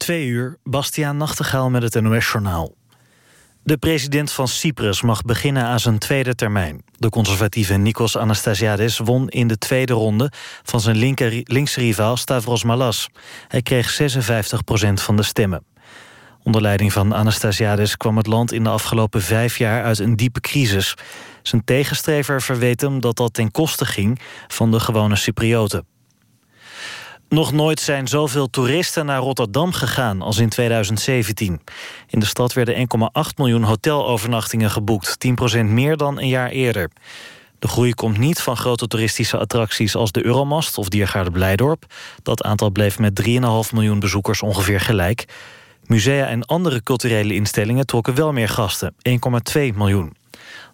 Twee uur, Bastiaan Nachtegaal met het NOS-journaal. De president van Cyprus mag beginnen aan zijn tweede termijn. De conservatieve Nikos Anastasiades won in de tweede ronde... van zijn linker, linkse rivaal Stavros Malas. Hij kreeg 56% van de stemmen. Onder leiding van Anastasiades kwam het land in de afgelopen vijf jaar... uit een diepe crisis. Zijn tegenstrever verweet hem dat dat ten koste ging... van de gewone Cyprioten. Nog nooit zijn zoveel toeristen naar Rotterdam gegaan als in 2017. In de stad werden 1,8 miljoen hotelovernachtingen geboekt, 10% meer dan een jaar eerder. De groei komt niet van grote toeristische attracties als de Euromast of Diergaarde Blijdorp. Dat aantal bleef met 3,5 miljoen bezoekers ongeveer gelijk. Musea en andere culturele instellingen trokken wel meer gasten, 1,2 miljoen.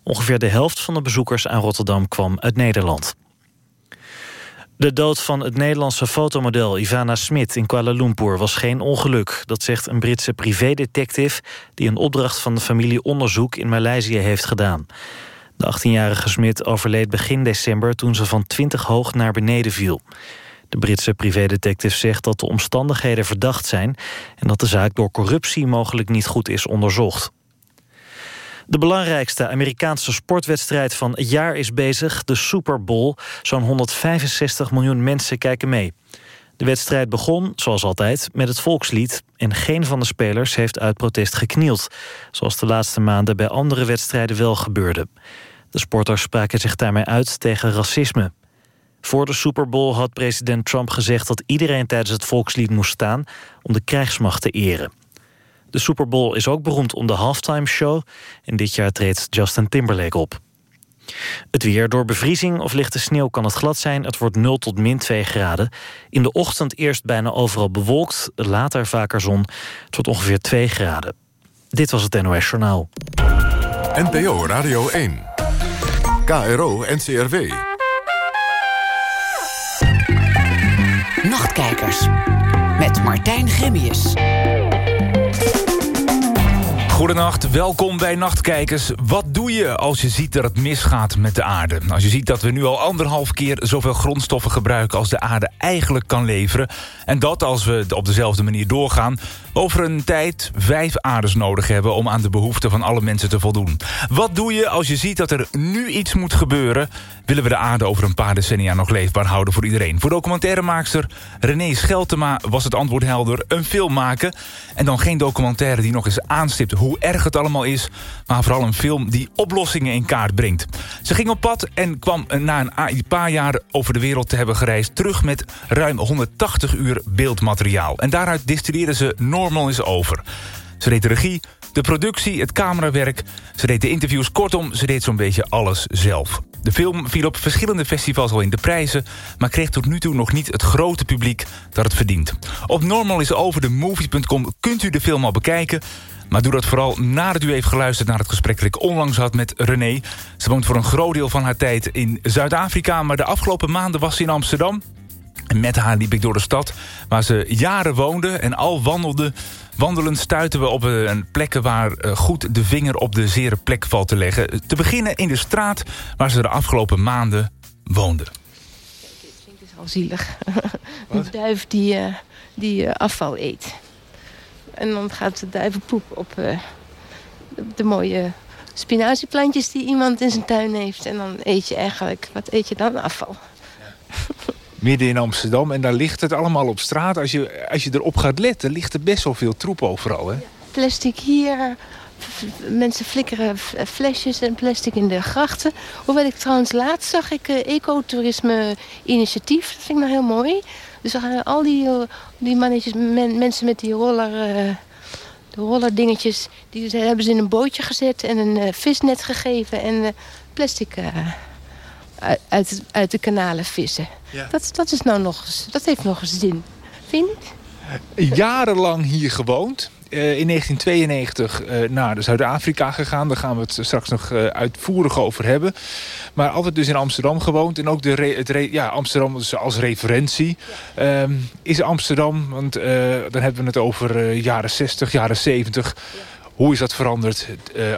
Ongeveer de helft van de bezoekers aan Rotterdam kwam uit Nederland. De dood van het Nederlandse fotomodel Ivana Smit in Kuala Lumpur was geen ongeluk. Dat zegt een Britse privédetective die een opdracht van de familie onderzoek in Maleisië heeft gedaan. De 18-jarige Smit overleed begin december toen ze van 20 hoog naar beneden viel. De Britse privédetective zegt dat de omstandigheden verdacht zijn... en dat de zaak door corruptie mogelijk niet goed is onderzocht. De belangrijkste Amerikaanse sportwedstrijd van het jaar is bezig, de Super Bowl. Zo'n 165 miljoen mensen kijken mee. De wedstrijd begon, zoals altijd, met het volkslied... en geen van de spelers heeft uit protest geknield... zoals de laatste maanden bij andere wedstrijden wel gebeurde. De sporters spraken zich daarmee uit tegen racisme. Voor de Super Bowl had president Trump gezegd dat iedereen tijdens het volkslied moest staan... om de krijgsmacht te eren. De Super Bowl is ook beroemd om de halftime show. En dit jaar treedt Justin Timberlake op. Het weer. Door bevriezing of lichte sneeuw kan het glad zijn. Het wordt 0 tot min 2 graden. In de ochtend eerst bijna overal bewolkt. Later vaker zon. Het wordt ongeveer 2 graden. Dit was het NOS Journaal. NPO Radio 1. KRO NCRW. Nachtkijkers. Met Martijn Grimius. Goedenacht, welkom bij Nachtkijkers. Wat doe je als je ziet dat het misgaat met de aarde? Als je ziet dat we nu al anderhalf keer zoveel grondstoffen gebruiken... als de aarde eigenlijk kan leveren... en dat als we op dezelfde manier doorgaan... over een tijd vijf aardes nodig hebben... om aan de behoeften van alle mensen te voldoen. Wat doe je als je ziet dat er nu iets moet gebeuren? Willen we de aarde over een paar decennia nog leefbaar houden voor iedereen? Voor documentairemaakster René Scheltema was het antwoord helder... een film maken en dan geen documentaire die nog eens aanstipt hoe erg het allemaal is... maar vooral een film die oplossingen in kaart brengt. Ze ging op pad en kwam na een paar jaar over de wereld te hebben gereisd... terug met ruim 180 uur beeldmateriaal. En daaruit distilleerde ze Normal is Over. Ze deed de regie, de productie, het camerawerk. Ze deed de interviews. Kortom, ze deed zo'n beetje alles zelf. De film viel op verschillende festivals al in de prijzen... maar kreeg tot nu toe nog niet het grote publiek dat het verdient. Op Normal is over de movies.com kunt u de film al bekijken... Maar doe dat vooral nadat u heeft geluisterd naar het gesprek... dat ik onlangs had met René. Ze woont voor een groot deel van haar tijd in Zuid-Afrika... maar de afgelopen maanden was ze in Amsterdam. En met haar liep ik door de stad waar ze jaren woonde... en al wandelde Wandelend stuiten we op een plekken waar eh, goed de vinger op de zere plek valt te leggen. Te beginnen in de straat waar ze de afgelopen maanden woonde. Dit vind ik al zielig. Een duif die, die afval eet. En dan gaat de duivenpoep op de mooie spinazieplantjes die iemand in zijn tuin heeft. En dan eet je eigenlijk, wat eet je dan? Afval. Ja. Midden in Amsterdam en daar ligt het allemaal op straat. Als je, als je erop gaat letten, ligt er best wel veel troep overal. Hè? Plastic hier, mensen flikkeren flesjes en plastic in de grachten. Hoewel ik trouwens laatst zag ik uh, ecotourisme initiatief. Dat vind ik nou heel mooi. Dus al die, die mannetjes, men, mensen met die roller, de roller dingetjes... die hebben ze in een bootje gezet en een visnet gegeven en plastic uit, uit de kanalen vissen. Ja. Dat, dat, is nou nog eens, dat heeft nog eens zin, vind ik. Jarenlang hier gewoond. Uh, in 1992 uh, naar Zuid-Afrika gegaan. Daar gaan we het straks nog uh, uitvoerig over hebben. Maar altijd dus in Amsterdam gewoond. En ook de het ja, Amsterdam dus als referentie. Um, is Amsterdam, want dan hebben we het over jaren 60, jaren 70. Ja. Hoe is dat veranderd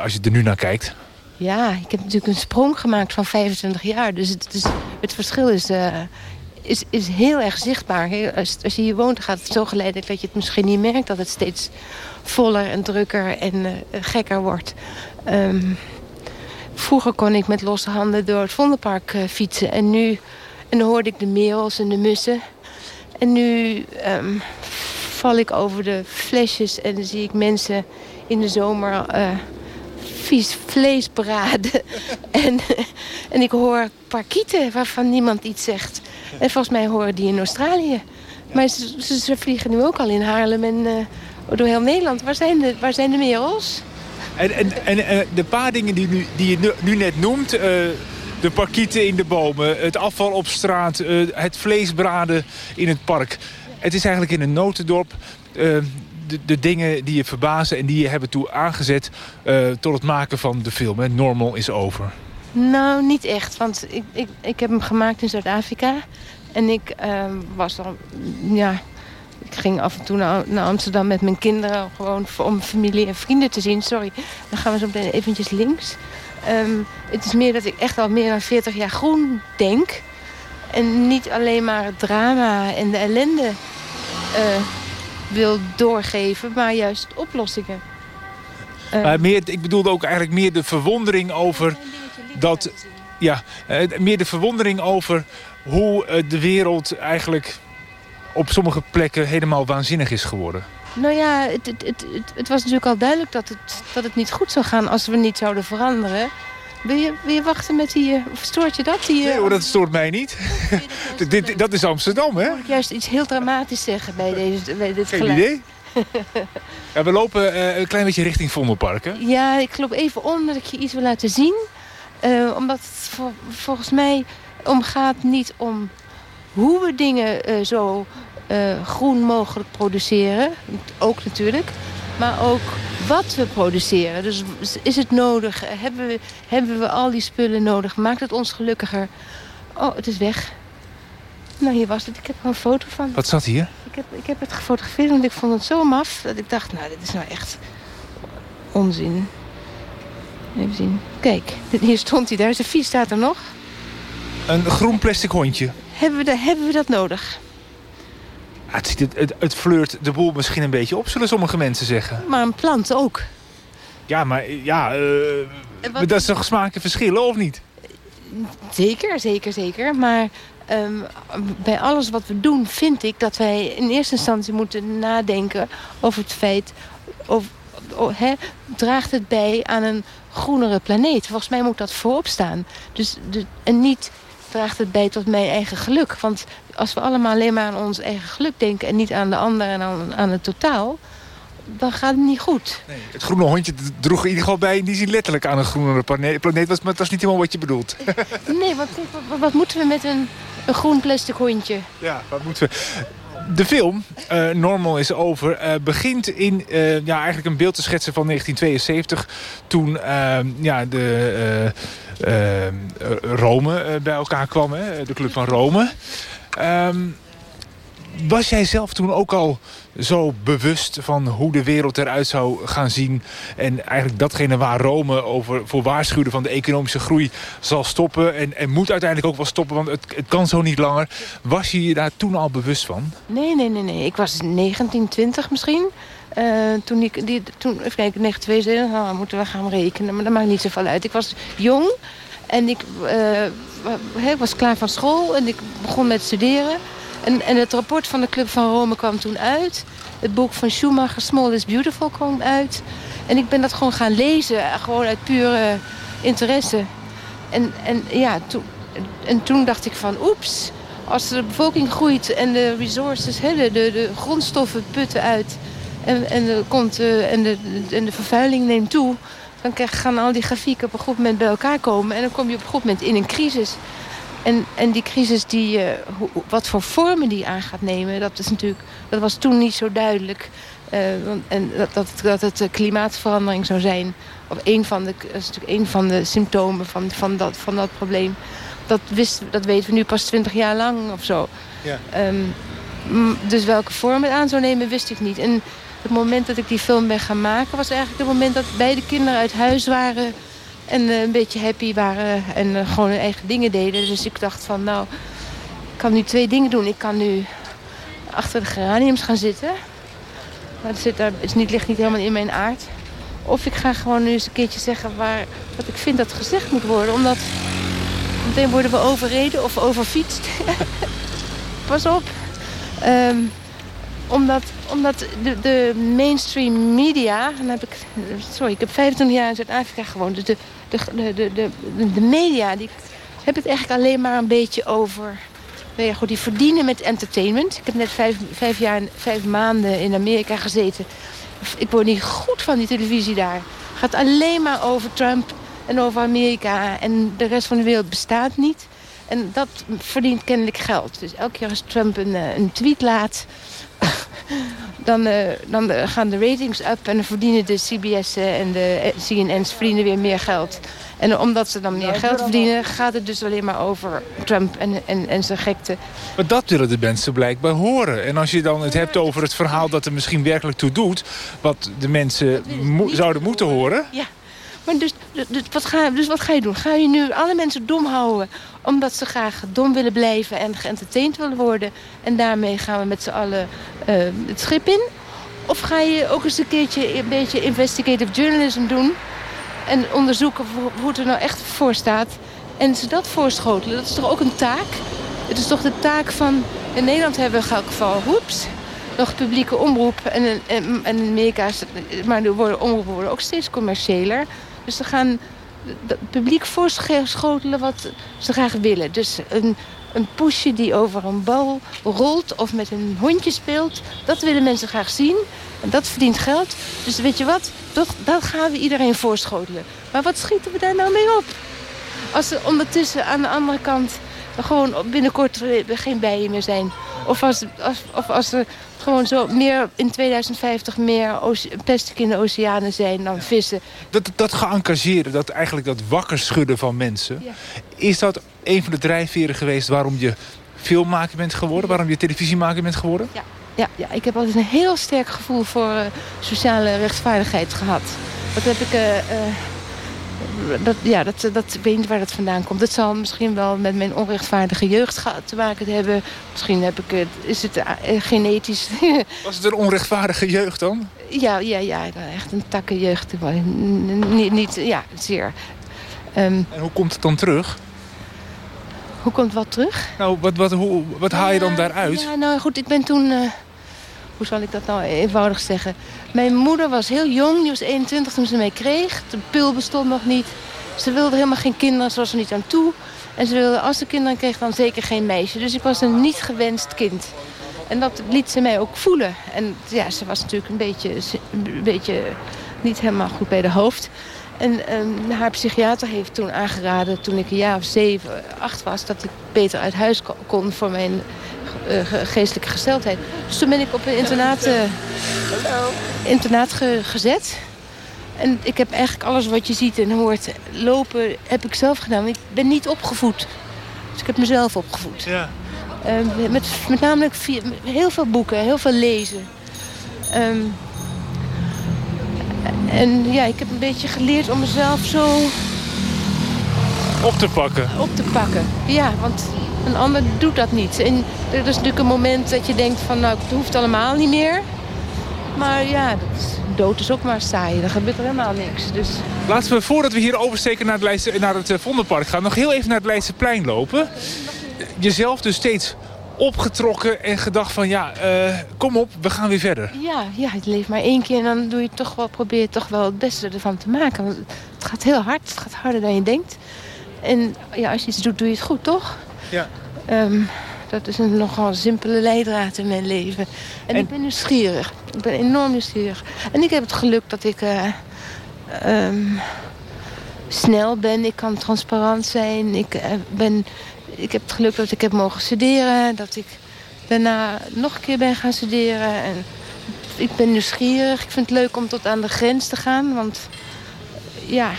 als je er nu naar kijkt? Ja, ik heb natuurlijk een sprong gemaakt van 25 jaar. Dus het, is, het verschil is is, is heel erg zichtbaar. Als, je hier woont, gaat het zo geleidelijk dat je het misschien niet merkt... dat het steeds voller en drukker en uh, gekker wordt. Um, vroeger kon ik met losse handen door het Vondelpark uh, fietsen. En nu en dan hoorde ik de merels en de mussen. En nu um, val ik over de flesjes en dan zie ik mensen in de zomer vies vlees braden. en, en ik hoor parkieten waarvan niemand iets zegt. En volgens mij horen die in Australië. Maar ze, ze, vliegen nu ook al in Haarlem en uh, door heel Nederland. Waar zijn de, waar zijn de merels? En, en, en, en de paar dingen die, nu, die je nu, nu net noemt... Uh, de parkieten in de bomen, het afval op straat... Uh, het vleesbraden in het park. Het is eigenlijk in een notendorp... De, de, dingen die je verbazen en die je hebben toe aangezet... tot het maken van de film. Hè? Normal is over. Nou, niet echt. Want ik, ik, ik heb hem gemaakt in Zuid-Afrika. En ik ehm, was dan... Ja, ik ging af en toe naar, naar, Amsterdam met mijn kinderen... gewoon om familie en vrienden te zien. Sorry, dan gaan we zo meteen eventjes links. Um, het is meer dat ik echt al meer dan 40 jaar groen denk. En niet alleen maar het drama en de ellende uh, wil doorgeven... maar juist oplossingen. Uh, maar meer, ik bedoelde ook eigenlijk meer de verwondering over dat... Ja, uh, meer de verwondering over hoe de wereld eigenlijk op sommige plekken helemaal waanzinnig is geworden. Nou ja, het, het, het, het, was natuurlijk al duidelijk dat het, dat het niet goed zou gaan als we niet zouden veranderen. Wil je, wil je wachten met die... Uh, stoort je dat? Die, uh, nee hoor, dat stoort mij niet. dat, dit, dat is Amsterdam, hè? Moet ik juist iets heel dramatisch zeggen bij, deze, bij dit Geen geluid. idee. ja, we lopen uh, een klein beetje richting Vondelpark, hè? Ja, ik loop even om dat ik je iets wil laten zien. omdat het vol, volgens mij omgaat niet om hoe we dingen zo groen mogelijk produceren. Ook natuurlijk. Maar ook wat we produceren. Dus is het nodig? Hebben we, hebben we al die spullen nodig? Maakt het ons gelukkiger? Oh, het is weg. Nou, hier was het. Ik heb er een foto van. Wat zat hier? Ik heb, ik heb het gefotografeerd, want ik vond het zo maf... dat ik dacht, nou, dit is nou echt onzin. Even zien. Kijk, hier stond hij daar. Zijn fiets staat er nog. Een groen plastic hondje. Hebben we, de, hebben we dat nodig? Het, ziet het, het, het fleurt de boel misschien een beetje op, zullen sommige mensen zeggen. Maar een plant ook. Ja, maar ja, uh, wat... dat is toch smaken verschillen, of niet? Zeker, zeker, zeker. Maar um, bij alles wat we doen vind ik dat wij in eerste instantie moeten nadenken over het feit... Of, of, he, draagt het bij aan een groenere planeet? Volgens mij moet dat voorop staan. Dus, de, en niet draagt het bij tot mijn eigen geluk. Want als we allemaal alleen maar aan ons eigen geluk denken... en niet aan de ander en aan, aan het totaal... dan gaat het niet goed. Nee, het groene hondje droeg in ieder geval bij... die zien letterlijk aan een groenere planeet. planeet was, maar dat is niet helemaal wat je bedoelt. nee, wat, wat, wat moeten we met een, een groen plastic hondje? Ja, wat moeten we... De film, uh, Normal is over, uh, begint in uh, ja, eigenlijk een beeld te schetsen van 1972. Toen ja, de Rome bij elkaar kwam, de Club van Rome. Um, was jij zelf toen ook al zo bewust van hoe de wereld eruit zou gaan zien... en eigenlijk datgene waar Rome over voor waarschuwde van de economische groei zal stoppen... en, en moet uiteindelijk ook wel stoppen, want het, het kan zo niet langer. Was je je daar toen al bewust van? Nee, nee, nee. nee. Ik was 19, 20 misschien... Uh, toen ik, die, toen, even kijken, 1972, nou, moeten we gaan rekenen, maar dat maakt niet zoveel uit. Ik was jong en ik uh, was klaar van school en ik begon met studeren. En, en het rapport van de Club van Rome kwam toen uit. Het boek van Schumacher, Small is Beautiful, kwam uit. En ik ben dat gewoon gaan lezen, gewoon uit pure interesse. En, en, ja, toen, en toen dacht ik van, oeps, als de bevolking groeit en de resources, hè, de, de, grondstoffen putten uit... en, en, de, komt, uh, en, de, en de vervuiling neemt toe dan gaan al die grafieken op een goed moment bij elkaar komen. En dan kom je op een goed moment in een crisis. En, en die crisis, die, uh, hoe, wat voor vormen die aan gaat nemen... dat, is natuurlijk, dat was toen niet zo duidelijk. Uh, en dat, dat, dat het uh, klimaatverandering zou zijn. Of een van de, dat is natuurlijk een van de symptomen van, van, dat, van dat probleem. Dat, wist, dat weten we nu pas twintig jaar lang of zo. Ja. Um, dus welke vorm het aan zou nemen, wist ik niet. En het moment dat ik die film ben gaan maken... was eigenlijk het moment dat beide kinderen uit huis waren... en uh, een beetje happy waren en uh, gewoon hun eigen dingen deden. Dus ik dacht van, nou, kan nu twee dingen doen. Ik kan nu achter de geraniums gaan zitten. Maar dat zit daar, is niet, ligt niet helemaal in mijn aard. Of ik ga gewoon nu eens een keertje zeggen waar, wat ik vind dat gezegd moet worden. Omdat meteen worden we overreden of overfietst. Pas op. Ehm, omdat omdat de, de mainstream media... Dan heb ik, sorry, ik heb 25 jaar in Zuid-Afrika gewoond. Dus de, de, de, de, de, media die hebben het eigenlijk alleen maar een beetje over... Nou ja, goed, die verdienen met entertainment. Ik heb net vijf, vijf jaar, vijf maanden in Amerika gezeten. Ik word niet goed van die televisie daar. Het gaat alleen maar over Trump en over Amerika. En de rest van de wereld bestaat niet. En dat verdient kennelijk geld. Dus elke keer als Trump een, eh, een tweet laat dan, uh, dan gaan de ratings up en dan verdienen de CBS en de CNN's verdienen weer meer geld. En omdat ze dan meer geld verdienen, gaat het dus alleen maar over Trump en, en, en zijn gekte. Maar dat willen de mensen blijkbaar horen. En als je dan het hebt over het verhaal dat er misschien werkelijk toe doet... wat de mensen zouden moeten horen... Ja. Dus, dus, wat ga, dus wat ga je doen? Ga je nu alle mensen dom houden omdat ze graag dom willen blijven en geëntertained willen worden... en daarmee gaan we met z'n allen uh, het schip in? Of ga je ook eens een keertje een beetje investigative journalism doen... en onderzoeken hoe het er nou echt voor staat... en ze dat voorschotelen? Dat is toch ook een taak? Het is toch de taak van... In Nederland hebben we in elk geval, hoeps, nog publieke omroep. En, en, en maar de omroepen worden ook steeds commerciëler. Dus ze gaan het publiek voorschotelen wat ze graag willen. Dus een, een poesje die over een bal rolt of met een hondje speelt... dat willen mensen graag zien. En dat verdient geld. Dus weet je wat, dat, dat gaan we iedereen voorschotelen. Maar wat schieten we daar nou mee op? Als er ondertussen aan de andere kant gewoon binnenkort geen bijen meer zijn. Of als, als, of als er gewoon zo meer in 2050 meer plastic in de oceanen zijn dan vissen. Dat, dat geëngageerde, dat eigenlijk dat wakker schudden van mensen... is dat een van de drijfveren geweest waarom je filmmaker bent geworden? Waarom je televisiemaker bent geworden? Ja, ja, ja ik heb altijd een heel sterk gevoel voor uh, sociale rechtvaardigheid gehad. Dat heb ik... Uh, dat, ja, dat, dat, ik weet niet waar dat vandaan komt. Dat zal misschien wel met mijn onrechtvaardige jeugd te maken hebben. Misschien heb ik het, is het eh, genetisch. Was het een onrechtvaardige jeugd dan? Ja, ja, ja echt een takkenjeugd. Niet, niet ja, zeer. Um, en hoe komt het dan terug? Hoe komt wat terug? Nou, wat, wat, hoe, wat haal je dan daaruit? Ja, nou goed, ik ben toen... Uh, hoe zal ik dat nou eenvoudig zeggen? Mijn moeder was heel jong, die was 21 toen ze mij kreeg. De pil bestond nog niet. Ze wilde helemaal geen kinderen, ze was er niet aan toe. En ze wilde, als ze kinderen kreeg, dan zeker geen meisje. Dus ik was een niet gewenst kind. En dat liet ze mij ook voelen. En ja, ze was natuurlijk een beetje, een beetje niet helemaal goed bij de hoofd. En um, haar psychiater heeft toen aangeraden, toen ik een jaar of zeven, acht was... dat ik beter uit huis kon voor mijn geestelijke gesteldheid. Dus toen ben ik op een internaat, uh, internaat ge gezet. En ik heb eigenlijk alles wat je ziet en hoort lopen, heb ik zelf gedaan. Ik ben niet opgevoed. Dus ik heb mezelf opgevoed. Ja. Uh, met, met namelijk heel veel boeken, heel veel lezen. Um, en ja, ik heb een beetje geleerd om mezelf zo... Op te pakken? Op te pakken, ja. Want een ander doet dat niet. En er is natuurlijk een moment dat je denkt van... nou, het hoeft allemaal niet meer. Maar ja, dat is, dood is ook maar saai. Er gebeurt er helemaal niks. Dus... Laten we, voordat we hier oversteken naar het, Leidse, naar het eh, Vondelpark gaan... nog heel even naar het Leidseplein lopen. Jezelf dus steeds opgetrokken en gedacht van ja, uh, kom op, we gaan weer verder. Ja, ja, het leeft maar één keer en dan doe je toch wel, probeer je toch wel het beste ervan te maken. Want het gaat heel hard, het gaat harder dan je denkt. En ja, als je iets doet, doe je het goed, toch? Ja. Um, dat is een nogal simpele leidraad in mijn leven. En, ik ben nieuwsgierig. Ik ben enorm nieuwsgierig. En ik heb het geluk dat ik uh, um, snel ben. Ik kan transparant zijn. Ik uh, ben ik heb het geluk dat ik heb mogen studeren. Dat ik daarna nog een keer ben gaan studeren. En ik ben nieuwsgierig. Ik vind het leuk om tot aan de grens te gaan. Want ja,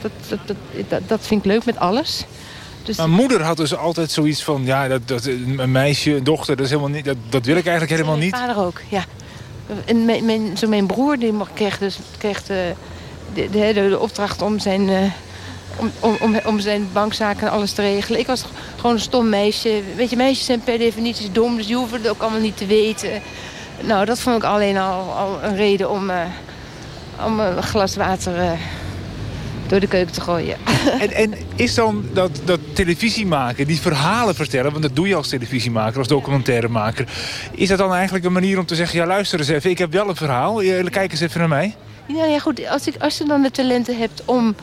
dat, dat, dat, dat, vind ik leuk met alles. Dus Mijn moeder had dus altijd zoiets van... ja, dat, dat, een meisje, een dochter, dat, is helemaal niet, dat, dat wil ik eigenlijk helemaal niet. Mijn vader ook, ja. En mijn, mijn, zo mijn broer die kreeg, dus, kreeg de, de, de, de opdracht om zijn... Uh, om, om, om, om zijn bankzaken en alles te regelen. Ik was gewoon een stom meisje. Weet je, meisjes zijn per definitie dom, dus die hoeven het ook allemaal niet te weten. Nou, dat vond ik alleen al, al een reden om, uh, om een glas water uh, door de keuken te gooien. En, en is dan dat, dat televisie maken, die verhalen vertellen... want dat doe je als televisiemaker, als documentairemaker... is dat dan eigenlijk een manier om te zeggen... ja, luister eens even, ik heb wel een verhaal, kijk eens even naar mij? Ja, ja goed, als, ik, als je dan de talenten hebt om...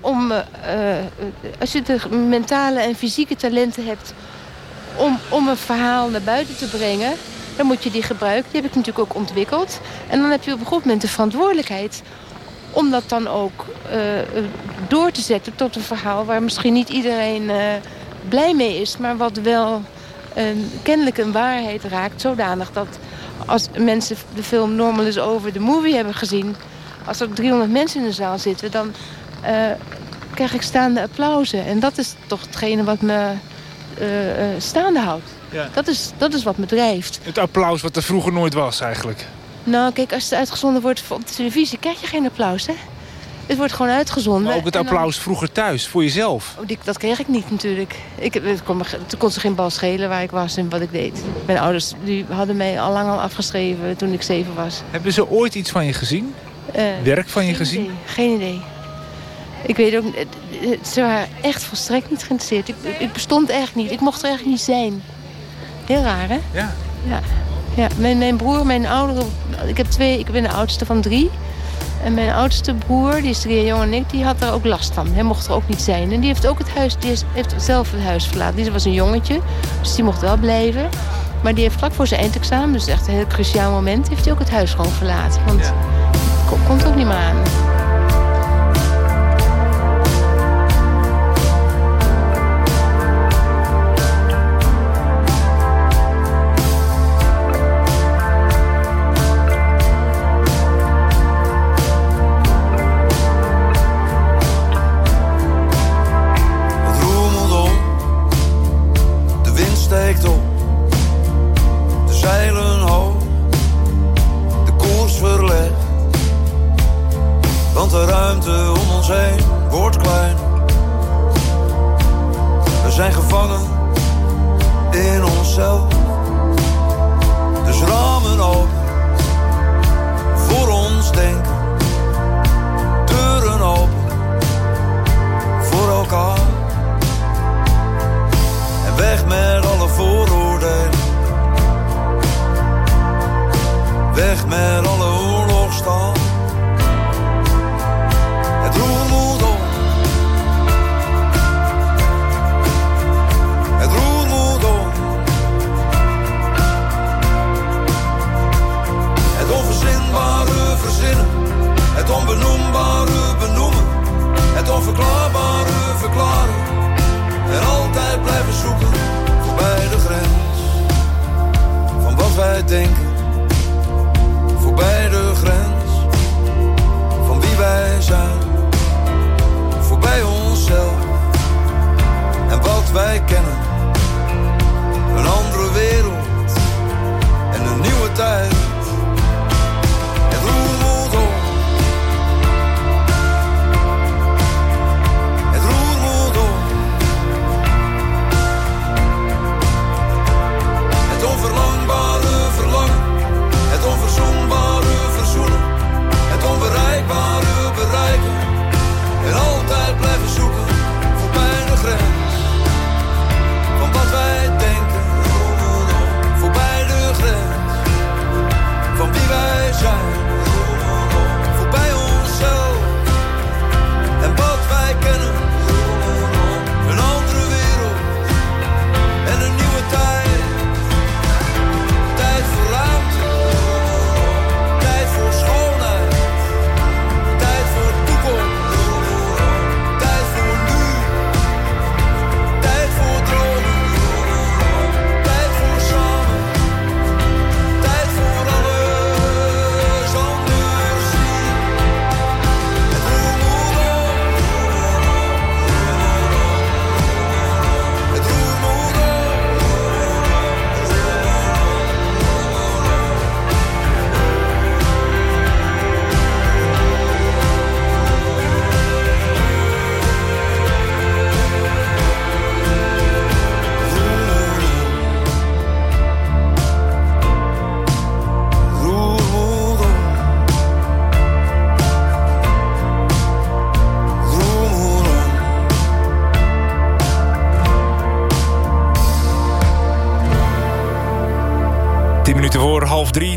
om uh, als je de mentale en fysieke talenten hebt... om, om een verhaal naar buiten te brengen... dan moet je die gebruiken. Die heb ik natuurlijk ook ontwikkeld. En dan heb je op een goed moment de verantwoordelijkheid om dat dan ook uh, door te zetten tot een verhaal... waar misschien niet iedereen uh, blij mee is... maar wat wel een, kennelijk een waarheid raakt. Zodanig dat als mensen de film Normal is Over de movie hebben gezien... als er 300 mensen in de zaal zitten... dan uh, krijg ik staande applausen. En dat is toch hetgene wat me staande houdt. Ja. Dat, is, dat is wat me drijft. Het applaus wat er vroeger nooit was eigenlijk. Nou, kijk, als het uitgezonden wordt op de televisie... krijg je geen applaus, hè? Het wordt gewoon uitgezonden. Maar ook het applaus vroeger thuis, voor jezelf? Oh, die, dat kreeg ik niet natuurlijk. Ik, het kon, toen kon ze geen bal schelen waar ik was en wat ik deed. Mijn ouders die hadden mij al lang al afgeschreven toen ik zeven was. Hebben ze ooit iets van je gezien? Uh, Werk van je gezien? Idee, geen idee. Ik weet ook, ze waren echt volstrekt niet geïnteresseerd. Ik, ik bestond eigenlijk niet. Ik mocht er eigenlijk niet zijn. Heel raar, hè? Ja. Ja. Ja, mijn, mijn broer, mijn oudere... Ik heb twee, ik ben de oudste van drie. En mijn oudste broer, die is drie jaar jonger dan ik, die had er ook last van. Hij mocht er ook niet zijn. En die heeft ook het huis, die heeft zelf het huis verlaten. Die was een jongetje, dus die mocht wel blijven. Maar die heeft vlak voor zijn eindexamen, dus echt een heel cruciaal moment, heeft hij ook het huis gewoon verlaten. Want ja. komt ook niet meer aan.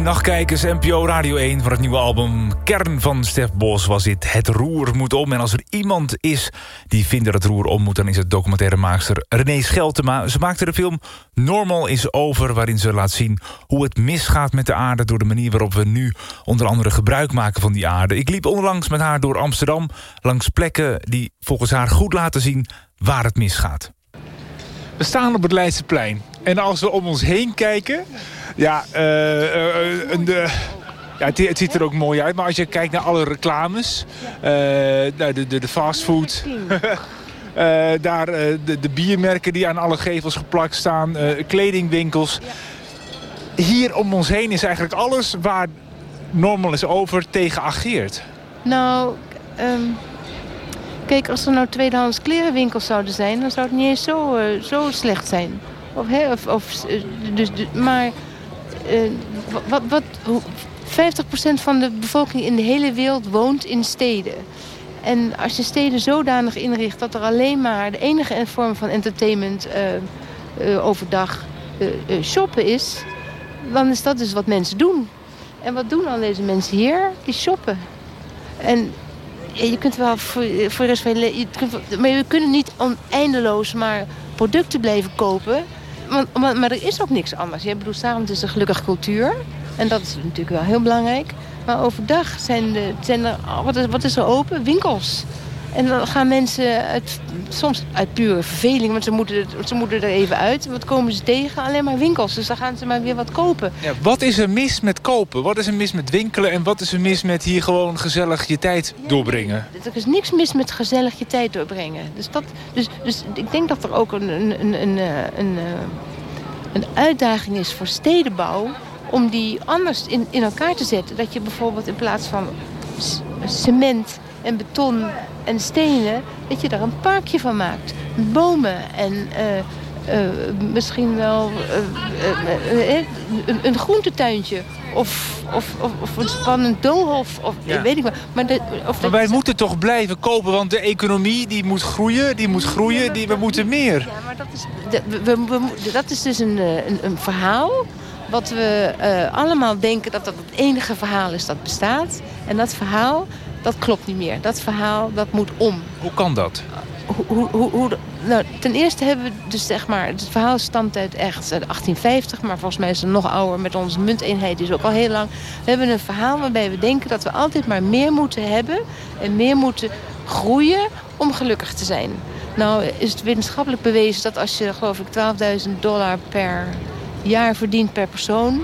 Nachtkijkers, NPO Radio 1... voor het nieuwe album Kern van Stef Bos was dit Het Roer Moet Om. En als er iemand is die vindt dat het roer om moet... dan is het documentairemaakster René Scheltema. Ze maakte de film Normal is Over... waarin ze laat zien hoe het misgaat met de aarde... door de manier waarop we nu onder andere gebruik maken van die aarde. Ik liep onlangs met haar door Amsterdam... langs plekken die volgens haar goed laten zien waar het misgaat. We staan op het Leidseplein. En als we om ons heen kijken... Ja, eh, eh, een, de, ja het, ziet er ook mooi uit. Maar als je kijkt naar alle reclames... Uh, de, de, de fastfood... daar de, de, biermerken die aan alle gevels geplakt staan. kledingwinkels. Hier om ons heen is eigenlijk alles waar normal is over tegen ageert. Nou, um, kijk, als er nou tweedehands klerenwinkels zouden zijn... dan zou het niet eens zo, zo slecht zijn. Of, hè, of, of, dus, maar wat, wat, 50% van de bevolking in de hele wereld woont in steden. En als je steden zodanig inricht dat er alleen maar de enige vorm van entertainment uh, uh, overdag shoppen is, dan is dat dus wat mensen doen. En wat doen al deze mensen hier? Die shoppen. En je kunt wel voor, voor de rest van je, kunt, maar we kunnen niet oneindeloos maar producten blijven kopen maar, maar, er is ook niks anders. Je bedoelt, s'avonds is er gelukkig cultuur. En dat is natuurlijk wel heel belangrijk. Maar overdag zijn, de, zijn er, wat is, wat is er open? Winkels. En dan gaan mensen uit, soms uit pure verveling, want ze moeten, ze moeten er even uit. Wat komen ze tegen? Alleen maar winkels. Dus dan gaan ze maar weer wat kopen. Ja, wat is er mis met kopen? Wat is er mis met winkelen? En wat is er mis met hier gewoon gezellig je tijd doorbrengen? Er is niks mis met gezellig je tijd doorbrengen. Dus, dat, dus, dus ik denk dat er ook een, een, een, een, een, een uitdaging is voor stedenbouw... om die anders in, in elkaar te zetten. Dat je bijvoorbeeld in plaats van cement en beton en stenen, dat je daar een parkje van maakt. Bomen en uh, uh, misschien wel uh, een, een groentetuintje. Of, of, of, of, een spannend doolhof, of ja. weet ik wat. Maar, de, of maar wij moeten toch blijven kopen, want de economie die moet groeien, die moet groeien, die, we moeten meer. Ja, maar dat is, we, we, we, dat is dus een, een, een verhaal wat we uh, allemaal denken dat dat het enige verhaal is dat bestaat. En dat verhaal, dat klopt niet meer. Dat verhaal, dat moet om. Hoe kan dat? Hoe, hoe, hoe, nou, ten eerste hebben we dus zeg maar... Het verhaal stamt uit echt 1850, maar volgens mij is het nog ouder... met onze munteenheid, die is ook al heel lang. We hebben een verhaal waarbij we denken dat we altijd maar meer moeten hebben... en meer moeten groeien om gelukkig te zijn. Nou is het wetenschappelijk bewezen dat als je geloof ik 12.000 dollar per jaar verdient per persoon...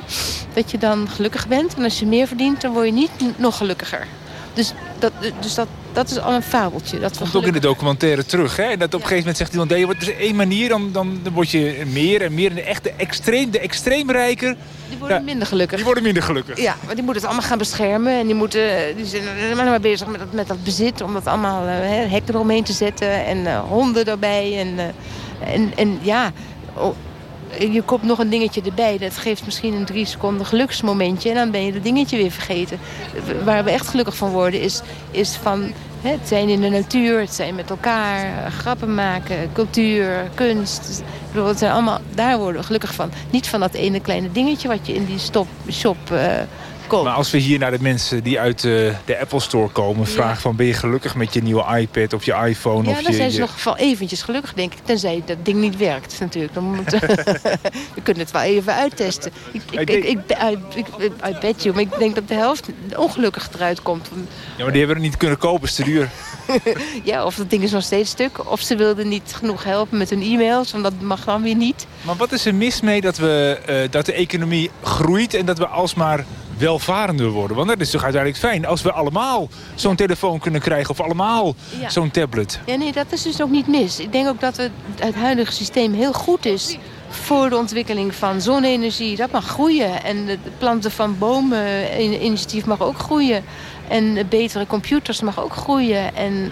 dat je dan gelukkig bent. En als je meer verdient, dan word je niet nog gelukkiger. Dus dat, dus dat, dat is al een fabeltje. Dat komt ook in de documentaire terug. Hè? Dat op een gegeven moment zegt iemand... je wordt dus één manier, dan, dan, dan word je meer en meer. En de echte extreem, de extreem rijker... Die worden minder gelukkig. Die worden minder gelukkig. Ja, maar die moeten het allemaal gaan beschermen. En die, moeten, die zijn helemaal maar bezig met dat, met dat bezit. Om dat allemaal uh, hekken eromheen te zetten. En uh, honden erbij. En, uh, en, en ja... Oh, je koopt nog een dingetje erbij. Dat geeft misschien een drie seconden geluksmomentje. En dan ben je dat dingetje weer vergeten. Waar we echt gelukkig van worden is, is van het zijn in de natuur. Het zijn met elkaar. Grappen maken. Cultuur. Kunst. Ik bedoel, zijn allemaal, daar worden we gelukkig van. Niet van dat ene kleine dingetje wat je in die stop, shop... maar als we hier naar de mensen die uit uh, de Apple Store komen... vragen van ben je gelukkig met je nieuwe iPad of je iPhone? Ja, of dan je, zijn ze je... nog geval eventjes gelukkig, denk ik. Tenzij dat ding niet werkt natuurlijk. Dan moet, we kunnen het wel even uittesten. Ik, ik, ik, ik, ik, I bet you, maar ik denk dat de helft ongelukkig eruit komt. Ja, maar die hebben we niet kunnen kopen, is te duur. ja, of dat ding is nog steeds stuk. Of ze wilden niet genoeg helpen met hun e-mails, want dat mag dan weer niet. Maar wat is er mis mee dat, we, uh, dat de economie groeit... en dat we alsmaar welvarender worden. Want dat is toch uiteindelijk fijn als we allemaal zo'n telefoon kunnen krijgen... of allemaal ja. zo'n tablet. Ja, nee, dat is dus ook niet mis. Ik denk ook dat het, het huidige systeem heel goed is voor de ontwikkeling van zonne-energie. Dat mag groeien. En het planten van bomen initiatief mag ook groeien. En betere computers mag ook groeien. En uh,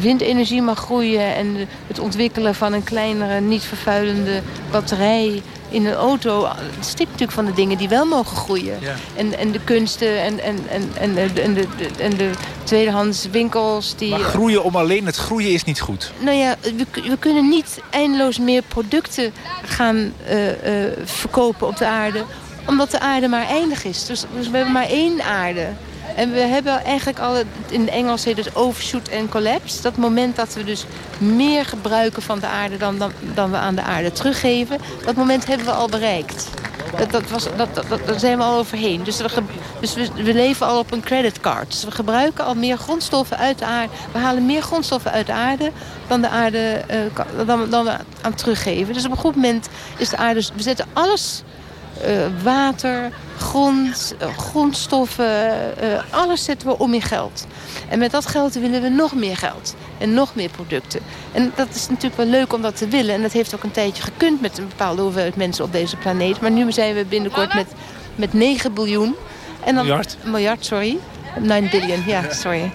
windenergie mag groeien. En het ontwikkelen van een kleinere, niet vervuilende batterij in een auto stipt natuurlijk van de dingen die wel mogen groeien. Ja. En, en de kunsten en, en, en, en, de, en, de, en de tweedehands winkels. Die, maar groeien om alleen het groeien is niet goed. Nou ja, we, we kunnen niet eindeloos meer producten gaan uh, uh, verkopen op de aarde omdat de aarde maar eindig is. Dus, dus we hebben maar één aarde. En we hebben eigenlijk al, in het Engels heet het overshoot en collapse. Dat moment dat we dus meer gebruiken van de aarde dan, dan, dan we aan de aarde teruggeven. Dat moment hebben we al bereikt. Dat, dat was, dat, dat, daar zijn we al overheen. Dus, we, dus we, we, leven al op een creditcard. Dus we gebruiken al meer grondstoffen uit de aarde. We halen meer grondstoffen uit de aarde dan, de aarde, uh, dan, dan we aan teruggeven. Dus op een goed moment is de aarde... We zetten alles water, grond, uh, grondstoffen, uh, alles zetten we om in geld. En met dat geld willen we nog meer geld. En nog meer producten. En dat is natuurlijk wel leuk om dat te willen. En dat heeft ook een tijdje gekund met een bepaalde hoeveelheid mensen op deze planeet. Maar nu zijn we binnenkort met, met 9 biljoen. En dan, miljard? Miljard, sorry. 9 billion, ja, sorry.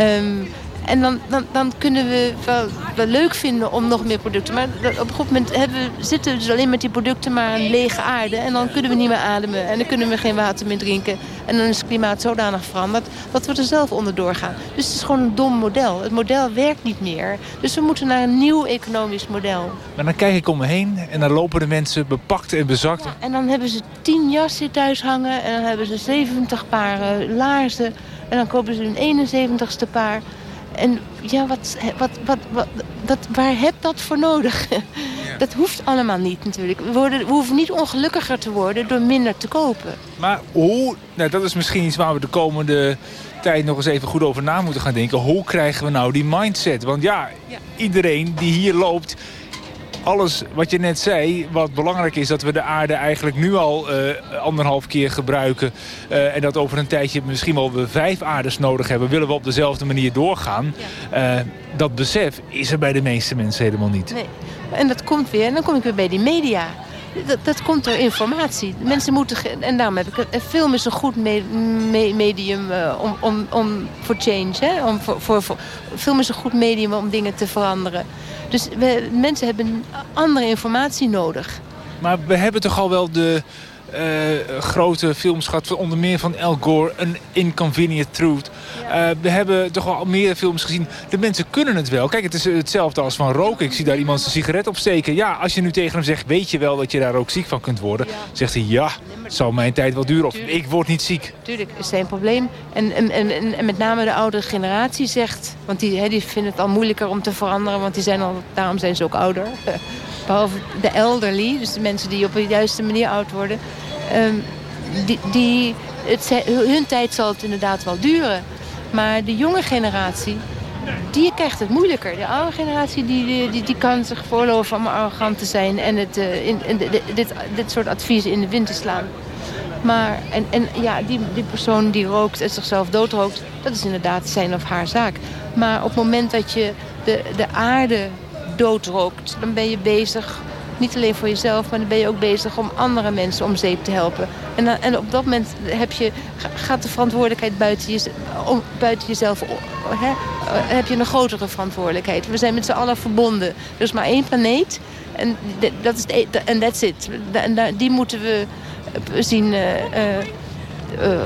Um, en dan, dan, dan kunnen we wel, wel leuk vinden om nog meer producten. Maar op een goed moment hebben zitten we dus alleen met die producten maar een lege aarde. En dan kunnen we niet meer ademen. En dan kunnen we geen water meer drinken. En dan is het klimaat zodanig veranderd dat we er zelf onder doorgaan. Dus het is gewoon een dom model. Het model werkt niet meer. Dus we moeten naar een nieuw economisch model. Maar dan kijk ik om me heen en dan lopen de mensen bepakt en bezakt. Ja, en dan hebben ze tien jassen thuis hangen. En dan hebben ze 70 paar laarzen. En dan kopen ze hun 71ste paar. En ja, wat, wat, wat, wat, dat, waar heb dat voor nodig? Dat hoeft allemaal niet natuurlijk. We, worden, we hoeven niet ongelukkiger te worden door minder te kopen. Maar hoe, nou, dat is misschien iets waar we de komende tijd nog eens even goed over na moeten gaan denken. Hoe krijgen we nou die mindset? Want ja, ja. iedereen die hier loopt alles wat je net zei, wat belangrijk is... dat we de aarde eigenlijk nu al uh, anderhalf keer gebruiken... Uh, en dat over een tijdje misschien wel we vijf aardes nodig hebben... willen we op dezelfde manier doorgaan. Ja. Uh, dat besef is er bij de meeste mensen helemaal niet. Nee. En dat komt weer, en dan kom ik weer bij die media... Dat, dat, komt door informatie. Mensen moeten, en daarom heb ik het. Film is een goed me, me, medium uh, om, om, om voor change. Hè? Om voor, voor, voor, film is een goed medium om dingen te veranderen. Dus we, mensen hebben andere informatie nodig. Maar we hebben toch al wel de uh, grote films gehad, onder meer van Al Gore, An Inconvenient Truth. Ja. Uh, we hebben toch al meer films gezien. De mensen kunnen het wel. Kijk, het is hetzelfde als van roken. Ik zie daar iemand zijn sigaret opsteken. Ja, als je nu tegen hem zegt, weet je wel dat je daar ook ziek van kunt worden? Ja. Zegt hij, ja, het zal mijn tijd wel duren of Tuurlijk. ik word niet ziek. Tuurlijk, is geen probleem. En, en, en, en met name de oudere generatie zegt, want die, hè, die vinden het al moeilijker om te veranderen, want die zijn al, daarom zijn ze ook ouder. Behalve de elderly, dus de mensen die op de juiste manier oud worden. Um, die, hun tijd zal het inderdaad wel duren. Maar de jonge generatie, die krijgt het moeilijker. De oude generatie die, die, die kan zich voorloven om arrogant te zijn... en het, uh, in, in dit, dit soort adviezen in de wind te slaan. Maar, en, en ja, die, die persoon die rookt en zichzelf doodrookt... dat is inderdaad zijn of haar zaak. Maar op het moment dat je de, de aarde doodrookt... dan ben je bezig niet alleen voor jezelf, maar dan ben je ook bezig om andere mensen om zeep te helpen. En, dan, en op dat moment heb je, gaat de verantwoordelijkheid buiten, je, om, buiten jezelf. Hè, heb je een grotere verantwoordelijkheid. We zijn met z'n allen verbonden. Er is maar één planeet. En dat is en that's it. En die moeten we zien uh, uh,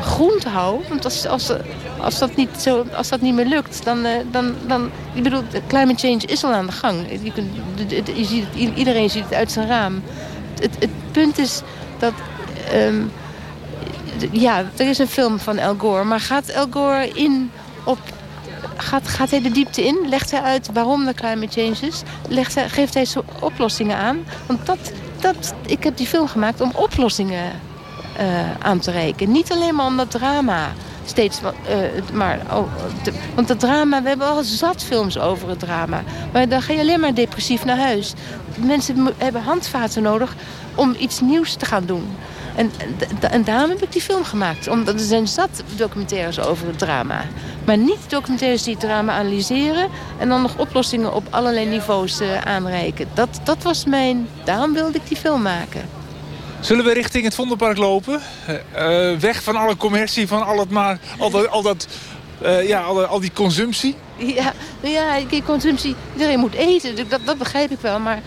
groen te houden. Want als, als, als, dat niet zo, als dat niet meer lukt, dan... Uh, dan, dan ik bedoel, climate change is al aan de gang. Je kunt, je ziet iedereen ziet het uit zijn raam. Het, het punt is dat... Um, ja, er is een film van Al Gore. Maar gaat Al Gore in op... Gaat, gaat hij de diepte in? Legt hij uit waarom er climate change is? Legt hij, geeft hij zo oplossingen aan? Want dat, dat, ik heb die film gemaakt om oplossingen aan te reiken. Niet alleen maar om dat drama steeds... Uh, maar, want het drama, we hebben al zat films over het drama. Maar dan ga je alleen maar depressief naar huis. Mensen hebben handvaten nodig om iets nieuws te gaan doen. En, en daarom heb ik die film gemaakt. Omdat er zijn zat documentaires over het drama. Maar niet documentaires die het drama analyseren... en dan nog oplossingen op allerlei niveaus uh, aanreiken. Dat, dat was mijn... Daarom wilde ik die film maken. Zullen we richting het Vondelpark lopen? Uh, weg van alle commercie, van al, het maar, al dat, al, dat, uh, ja, al, al, die consumptie? Ja, ja, die consumptie. Iedereen moet eten, dat, dat begrijp ik wel. Maar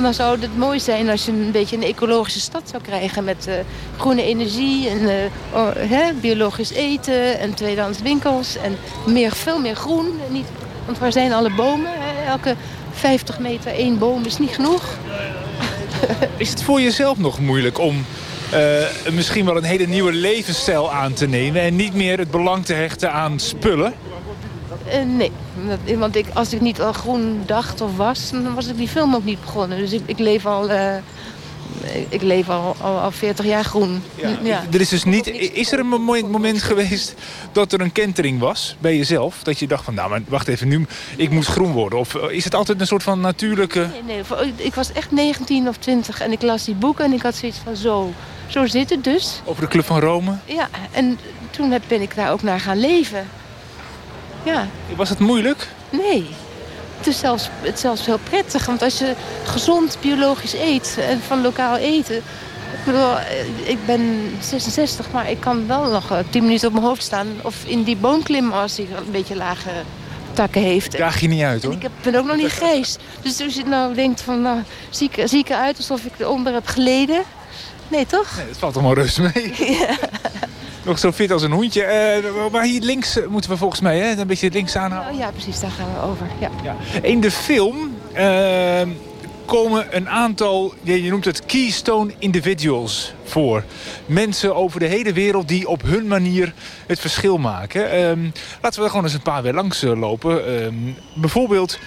dan zou het mooi zijn als je een beetje een ecologische stad zou krijgen... met groene energie en oh, hè, biologisch eten en tweedehands winkels... en meer, veel meer groen. Niet, want waar zijn alle bomen? Elke 50 meter één boom is niet genoeg. Is het voor jezelf nog moeilijk om eh, misschien wel een hele nieuwe levensstijl aan te nemen... en niet meer het belang te hechten aan spullen? Eh, nee, want ik, als ik niet al groen dacht of was, dan was ik die film ook niet begonnen. Dus ik, ik leef al, eh, ik leef al, al, al 40 jaar groen. Ja. Er is dus niet, is er een moment, moment geweest dat er een kentering was bij jezelf? Dat je dacht van, nou, maar wacht even, nu, ik moet groen worden. Of eh, is het altijd een soort van natuurlijke... Nee, nee, ik was echt 19 of 20 en ik las die boeken en ik had zoiets van zo, zo zit het dus. Over de Club van Rome? Ja, en toen heb- ben ik daar ook naar gaan leven. Ja, Was het moeilijk? nee. Het is zelfs, het zelfs heel prettig, want als je gezond biologisch eet en van lokaal eten... Ik bedoel, eh, ik ben 66, maar ik kan wel nog eh, 10 minuten op mijn hoofd staan... of in die boom klimmen als die een beetje lage takken heeft. Daag je niet uit, En hoor. ik heb, ben ook nog niet grijs. Dus als je nou denkt van, nou, zie ik, zie ik eruit alsof ik eronder heb geleden? Nee, toch? Nee, dat valt allemaal rust mee. Nog zo fit als een hondje. Eh, maar hier links moeten we volgens mij hè, een beetje links aanhouden. Oh, ja, precies, daar gaan we over. Ja. Ja. In de film eh, komen een aantal, je noemt het keystone individuals voor. Mensen over de hele wereld die op hun manier het verschil maken. Ehm, laten we er gewoon eens een paar weer langs eh, lopen. Ehm, bijvoorbeeld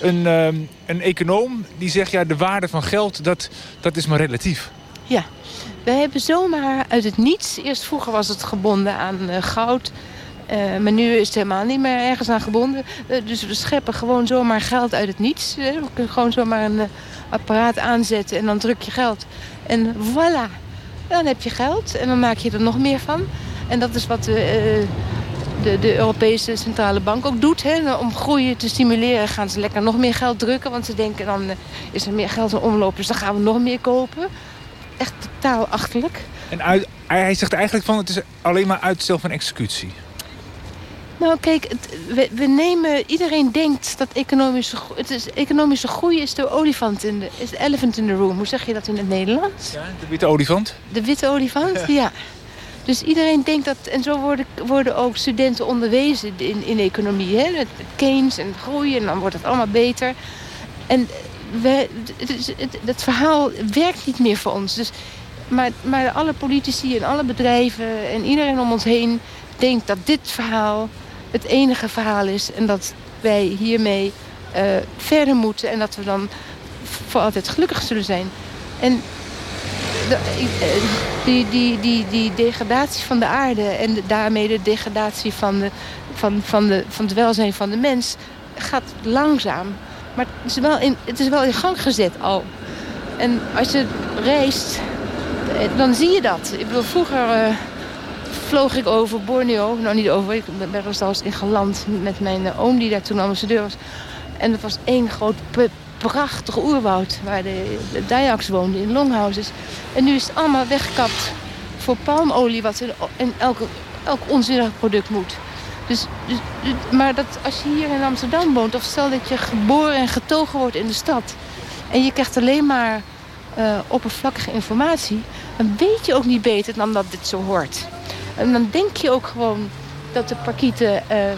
een, ehm, een econoom die zegt... ja, de waarde van geld, dat, dat is maar relatief. Ja. We hebben zomaar uit het niets... Eerst vroeger was het gebonden aan eh, goud... eh, maar nu is het helemaal niet meer ergens aan gebonden. Eh, dus we scheppen gewoon zomaar geld uit het niets. We kunnen gewoon zomaar een apparaat aanzetten en dan druk je geld. En voilà, dan heb je geld en dan maak je er nog meer van. En dat is wat de, de, de Europese Centrale Bank ook doet. Hè. Om groei te stimuleren gaan ze lekker nog meer geld drukken. Want ze denken dan is er meer geld in omloop, dus dan gaan we nog meer kopen. Echt totaal achterlijk. En uit, hij zegt eigenlijk van het is alleen maar uitstel van executie. Nou, kijk, het- we, we nemen... Iedereen denkt dat economische, het is, economische groei is de olifant in de... is de elephant in the room. Hoe zeg je dat in het Nederlands? Ja, de witte olifant. De witte olifant? Ja. Dus iedereen denkt dat... En zo worden, worden ook studenten onderwezen in, in economie. Hè? Keynes en groei en dan wordt het allemaal beter. En we, het, het, verhaal werkt niet meer voor ons. Dus, maar, maar alle politici en alle bedrijven en iedereen om ons heen... denkt dat dit verhaal het enige verhaal is. En dat wij hiermee eh, verder moeten. En dat we dan voor altijd gelukkig zullen zijn. En de- eh, die, die, die, degradatie van de aarde en daarmee de degradatie van, de, van, van, de, van het welzijn van de mens gaat langzaam. Maar het is wel in, het is wel gang gezet al. En als je reist, eh, dan zie je dat. Ik vroeger eh, vloog ik over Borneo. Nou, niet over, ik ben er zelfs in geland met mijn eh, oom die daar toen ambassadeur was. En het was één groot prachtig oerwoud waar de, de Dayaks woonden in longhouses. En nu is het allemaal weggekapt voor palmolie wat in, in elk onzinnig product moet. Dus, dus, dus- maar dat als je hier in Amsterdam woont, of stel dat je geboren en getogen wordt in de stad... en je krijgt alleen maar eh, oppervlakkige informatie... dan weet je ook niet beter dan dat dit zo hoort. En dan denk je ook gewoon dat de parkieten eh,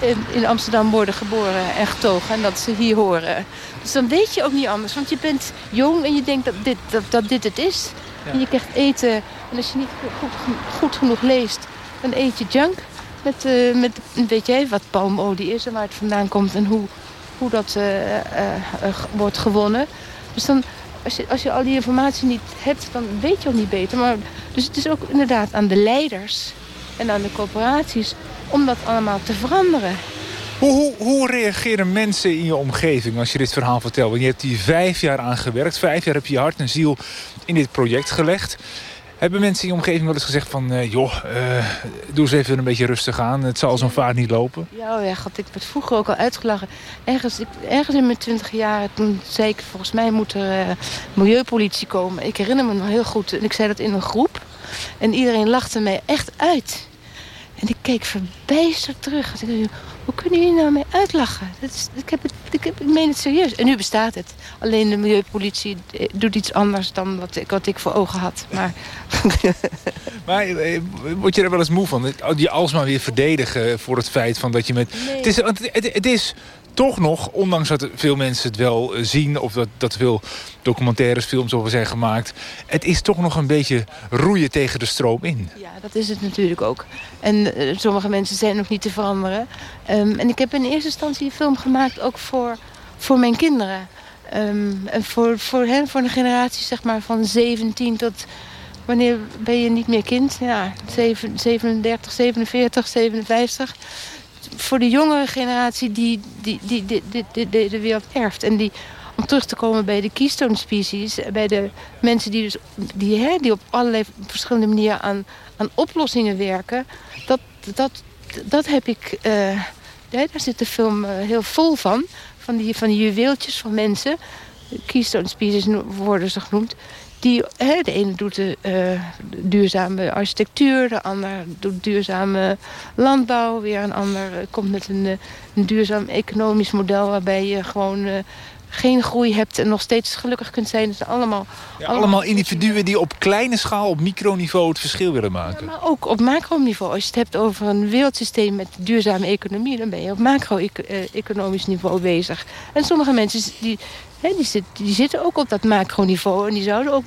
in, in Amsterdam worden geboren en getogen... en dat ze hier horen. Dus dan weet je ook niet anders. Want je bent jong en je denkt dat dit, dat, dat dit het is. En je krijgt eten. En als je niet goed, goed genoeg leest, dan eet je junk. Met, eh, met weet jij wat palmolie is en waar het vandaan komt en hoe, hoe dat eh, eh, wordt gewonnen. Dus dan, als je, als je al die informatie niet hebt, dan weet je ook niet beter. Maar, dus het is ook inderdaad aan de leiders en aan de corporaties om dat allemaal te veranderen. Hoe, hoe, hoe reageren mensen in je omgeving als je dit verhaal vertelt? Want je hebt hier vijf jaar aan gewerkt. Vijf jaar heb je je hart en ziel in dit project gelegd. Hebben mensen in je omgeving wel eens gezegd van... eh, joh, eh, doe eens even een beetje rustig aan. Het zal zo'n vaart niet lopen. Ja, ja, god, ik werd vroeger ook al uitgelachen. Ergens, ik, ergens in mijn twintig jaar, toen zei ik... volgens mij moet er eh, milieupolitie komen. Ik herinner me nog heel goed. En ik zei dat in een groep. En iedereen lachte mij echt uit. En ik keek verbijsterd terug. Ik hoe kunnen jullie nou mij uitlachen? Dat is, ik, heb het, ik, heb, ik meen het serieus. En nu bestaat het. Alleen de milieupolitie eh, doet iets anders dan wat ik, wat ik voor ogen had. Maar Maar eh, word je er wel eens moe van? Het- Je alsmaar weer verdedigen voor het feit van dat je met... Nee. Het, is, het is toch nog, ondanks dat veel mensen het wel eh, zien... of dat, dat veel documentaires, films over zijn gemaakt... het is toch nog een beetje roeien tegen de stroom in. Ja, dat is het natuurlijk ook. En uh, sommige mensen zijn nog niet te veranderen. Um, en ik heb in eerste instantie een film gemaakt ook voor, voor mijn kinderen. Um, en voor, voor hen, voor een generatie zeg maar van 17 tot... Wanneer ben je niet meer kind? Ja, 37, 47, 57 voor de jongere generatie die, die, die, die, die, die de wereld erft. En die, om terug te komen bij de keystone species... bij de mensen die, dus, die, hè, die op allerlei verschillende manieren aan, aan oplossingen werken... dat, dat, dat heb ik... Uh, daar zit de film uh, heel vol van. Van die, van die juweeltjes van mensen. Keystone species worden ze genoemd. Die, hè, de ene doet de uh, duurzame architectuur, de ander doet duurzame landbouw. Weer een ander komt met een, een duurzaam economisch model waarbij je gewoon uh, geen groei hebt en nog steeds gelukkig kunt zijn. Dat zijn allemaal, ja, allemaal individuen die op kleine schaal, op microniveau het verschil willen maken. Ja, maar ook op macroniveau. Als je het hebt over een wereldsysteem met duurzame economie... dan ben je op macro-economisch niveau bezig. En sommige mensen die die, zit, die zitten ook op dat macroniveau en die zouden ook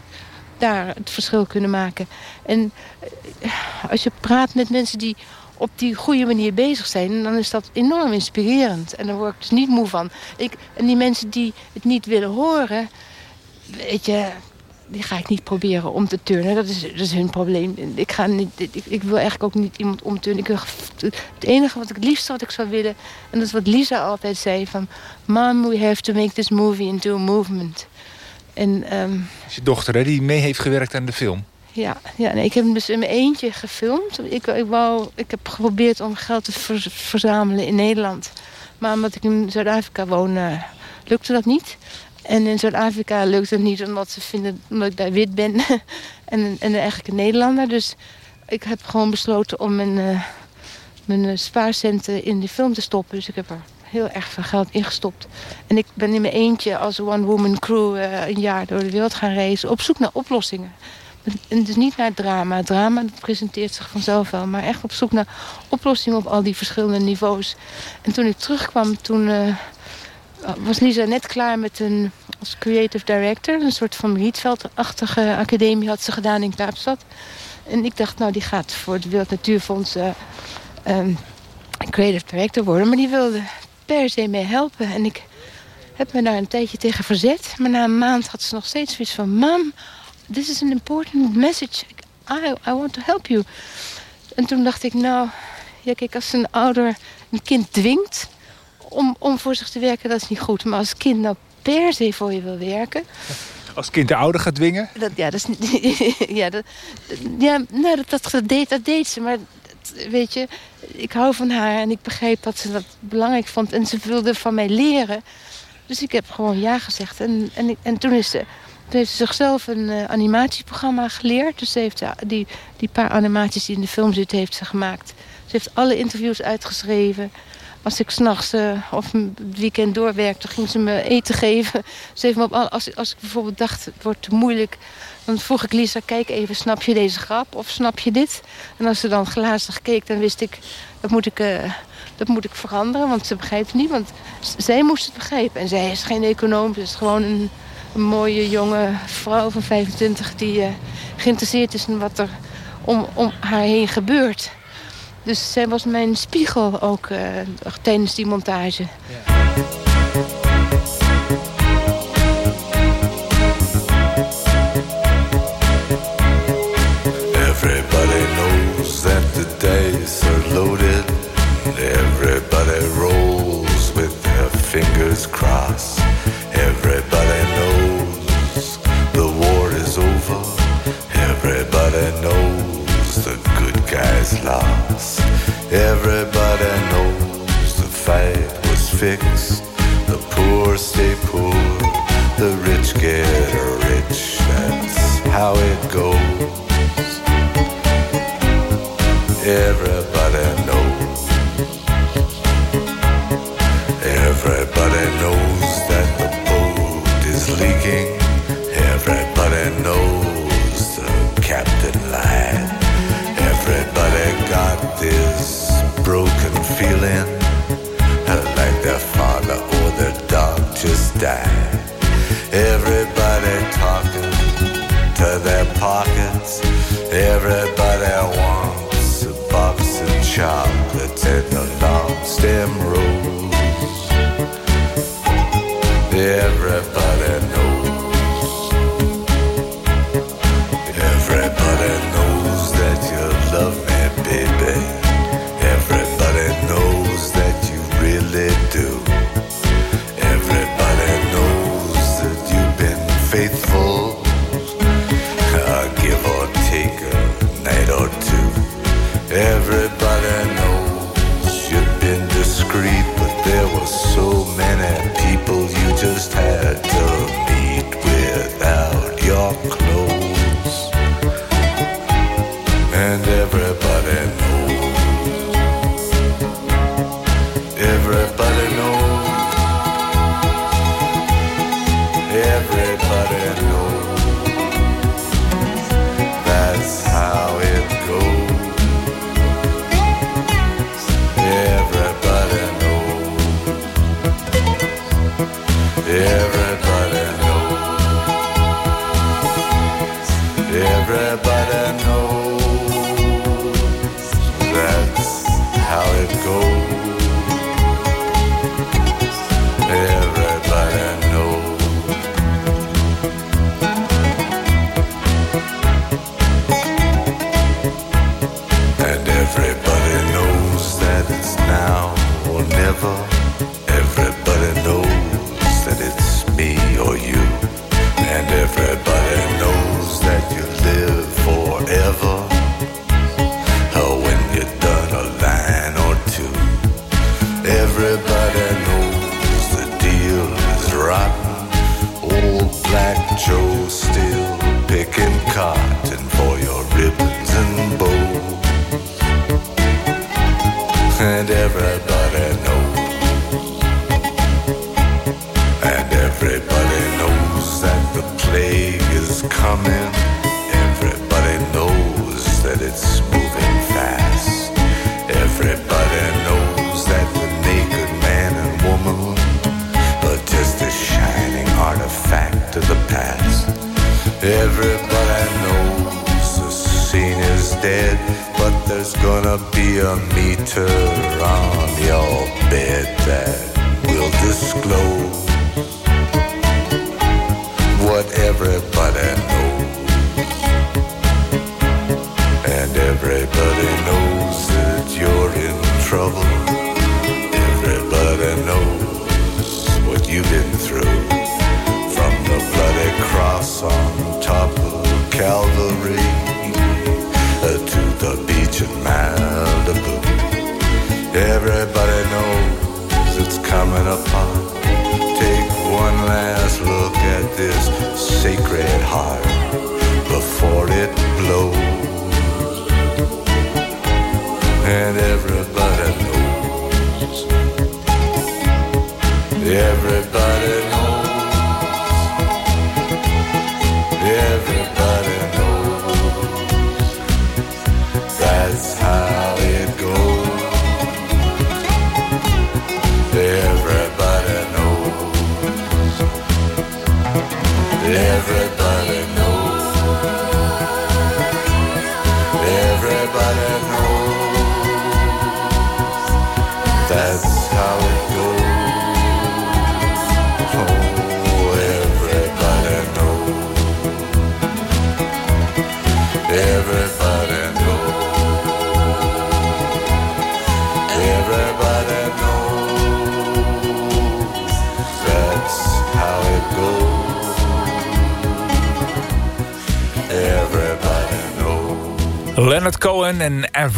daar het verschil kunnen maken. En eh, als je praat met mensen die op die goede manier bezig zijn... dan is dat enorm inspirerend. En daar word ik dus niet moe van. Ik, en die mensen die het niet willen horen... weet je, die ga ik niet proberen om te turnen. Dat is, dat is hun probleem. Ik, ga niet, ik, ik wil eigenlijk ook niet iemand omturnen. Ik wil, het enige wat ik het liefst wat ik zou willen... en dat is wat Lisa altijd zei... van Mom, we have to make this movie into a movement. En, um, is je dochter hè, die mee heeft gewerkt aan de film? Ja, ja nee, ik heb hem dus in mijn eentje gefilmd. Ik, ik, wou, ik heb geprobeerd om geld te verzamelen in Nederland. Maar omdat ik in Zuid-Afrika woon, uh, lukte dat niet. En in Zuid-Afrika lukt het niet omdat ze vinden dat ik daar wit ben. en, en eigenlijk een Nederlander. Dus ik heb gewoon besloten om mijn, uh, mijn eh, spaarcenten in die film te stoppen. Dus ik heb er heel erg veel geld ingestopt. En ik ben in mijn eentje als one-woman crew uh, een jaar door de wereld gaan reizen. Op zoek naar oplossingen. En dus niet naar drama. Drama dat presenteert zich vanzelf wel. Maar echt op zoek naar oplossingen op al die verschillende niveaus. En toen ik terugkwam, toen was Lisa net klaar met een als creative director. Een soort van Rietveld-achtige academie had ze gedaan in Kaapstad. En ik dacht, nou, die gaat voor het Wereld Natuurfonds uh, creative director worden. Maar die wilde per se mee helpen. En ik heb me daar een tijdje tegen verzet. Maar na een maand had ze nog steeds zoiets van... Mom, this is an important message. I, I want to help you. En toen dacht ik, nou... Ja, kijk, als een ouder een kind dwingt om, voor zich te werken, dat is niet goed. Maar als kind nou per se voor je wil werken... Als kind de ouder gaat dwingen? Dat, ja, dat, is, ja, dat, ja nou, dat, dat, dat, deed, dat deed ze. Maar weet je, ik hou van haar en ik begreep dat ze dat belangrijk vond. En ze wilde van mij leren. Dus ik heb gewoon ja gezegd. En, en, en toen, is ze, toen heeft ze zichzelf een uh, animatieprogramma geleerd. Dus ze heeft die, die paar animaties die in de film zitten, heeft ze gemaakt. Ze heeft alle interviews uitgeschreven als ik s'nachts uh, of het weekend doorwerkte, ging ze me eten geven. Ze heeft me op, als, als ik bijvoorbeeld dacht, het wordt te moeilijk... dan vroeg ik Lisa, kijk even, snap je deze grap of snap je dit? En als ze dan glazig keek, dan wist ik, dat moet ik, uh, dat moet ik veranderen. Want ze begrijpt het niet, want zij moest het begrijpen. En zij is geen econoom, ze is gewoon een, mooie jonge vrouw van 25... die uh, geïnteresseerd is in wat er om, om haar heen gebeurt... Dus zij was mijn spiegel ook uh, tijdens die montage. Ja. Everybody knows that the dice are loaded. Everybody rolls with their fingers crossed. Everybody Everybody knows the fight was fixed.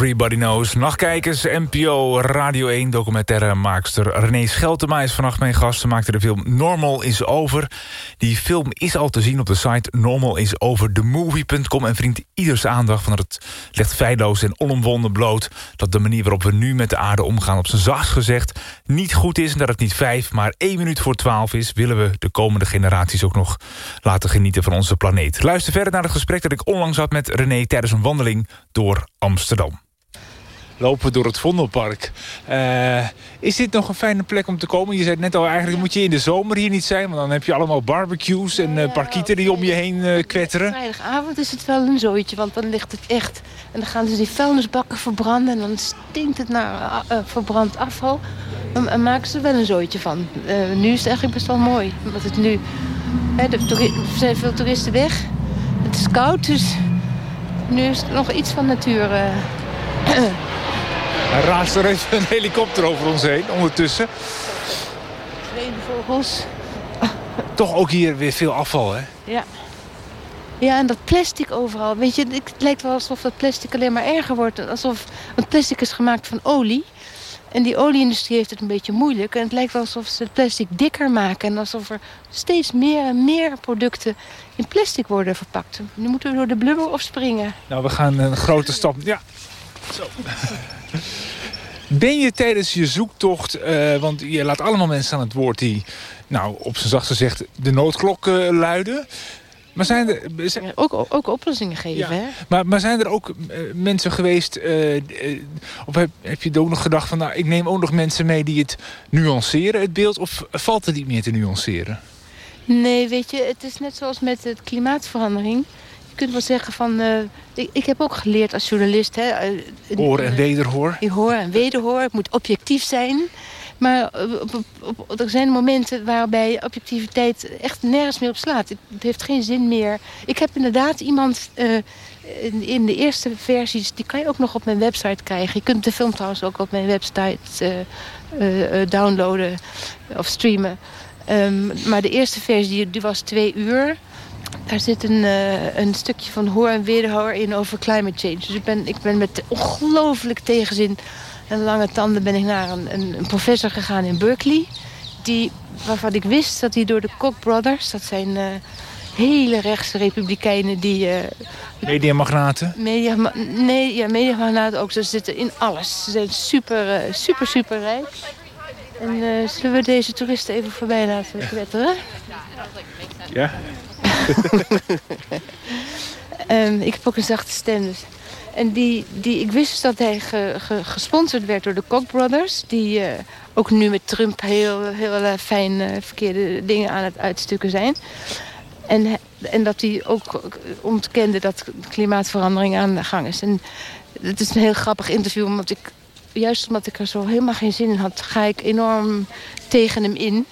Everybody Knows. Nachtkijkers, NPO, Radio 1 documentaire maakster René Scheltema is vannacht mijn gast. Ze maakte de film Normal is Over. Die film is al te zien op de site normalisoverthemovie.com. En vriend ieders aandacht, want het legt feilloos en onomwonden bloot... dat de manier waarop we nu met de aarde omgaan op zijn zacht gezegd... niet goed is en dat het niet vijf, maar één minuut voor twaalf is... willen we de komende generaties ook nog laten genieten van onze planeet. Luister verder naar het gesprek dat ik onlangs had met René... tijdens een wandeling door Amsterdam lopen we door het Vondelpark. Eh, is dit nog een fijne plek om te komen? Je zei net al, eigenlijk moet je in de zomer hier niet zijn... want dan heb je allemaal barbecues en uh, parkieten die om je heen uh, kwetteren. Vrijdagavond is het wel een zooitje, want dan ligt het echt... en dan gaan ze die vuilnisbakken verbranden... en dan stinkt het naar verbrand afval. Dan maken ze er wel een zooitje van. nu is het eigenlijk best wel mooi, omdat het nu... Hè, er zijn veel toeristen weg. Het is koud, dus nu is het nog iets van natuur... Hij raast er even een helikopter over ons heen ondertussen. Vogels. Toch ook hier weer veel afval, hè? Ja. Ja, en dat plastic overal. Weet je, het lijkt wel alsof dat plastic alleen maar erger wordt. Alsof, want plastic is gemaakt van olie. En die olieindustrie heeft het een beetje moeilijk. En het lijkt wel alsof ze het plastic dikker maken. En alsof er steeds meer en meer producten in plastic worden verpakt. Nu moeten we door de blubber of springen. Nou, we gaan een grote stap... Ja, zo. Ben je tijdens je zoektocht, uh, want je laat allemaal mensen aan het woord die, nou, op zijn zacht gezegd, de noodklok uh, luiden. Maar zijn er... Zijn... Ook, ook oplossingen geven, ja. hè? Maar, maar zijn er ook uh, mensen geweest... of heb, heb je ook nog gedacht van... nou, ik neem ook nog mensen mee die het nuanceren, het beeld... of valt het niet meer te nuanceren? Nee, weet je, het is net zoals met het klimaatverandering kunt wel zeggen van... Uh, ik, ik, heb ook geleerd als journalist... Hè, uh, hoor en wederhoor. Je hoor en wederhoor. Het moet objectief zijn. Maar op, op, er zijn momenten waarbij objectiviteit echt nergens meer op slaat. Het, heeft geen zin meer. Ik heb inderdaad iemand... Uh, in, in, de eerste versies, die kan je ook nog op mijn website krijgen. Je kunt de film trouwens ook op mijn website downloaden of streamen. Um, maar de eerste versie die, die was twee uur. Daar zit een, uh, een stukje van hoor en wederhoor in over climate change. Dus ik ben, ik ben met ongelooflijk tegenzin en lange tanden ben ik naar een, een, een, professor gegaan in Berkeley. Die, waarvan ik wist dat hij door de Koch brothers, dat zijn uh, hele rechtse republikeinen die... Uh, mediamagnaten? Media, nee, ja, mediamagnaten ook. Ze zitten in alles. Ze zijn super, super, super rijk. En zullen we deze toeristen even voorbij laten kwetteren? Ja. Um, ik heb ook een zachte stem. Dus. En die, die, ik wist dus dat hij ge, ge, gesponsord werd door de Koch brothers. Die uh, ook nu met Trump heel, heel uh, fijn uh, verkeerde dingen aan het uitstukken zijn. En, en dat hij ook ontkende dat klimaatverandering aan de gang is. En het is een heel grappig interview, omdat ik, juist omdat ik er zo helemaal geen zin in had... ga ik enorm tegen hem in.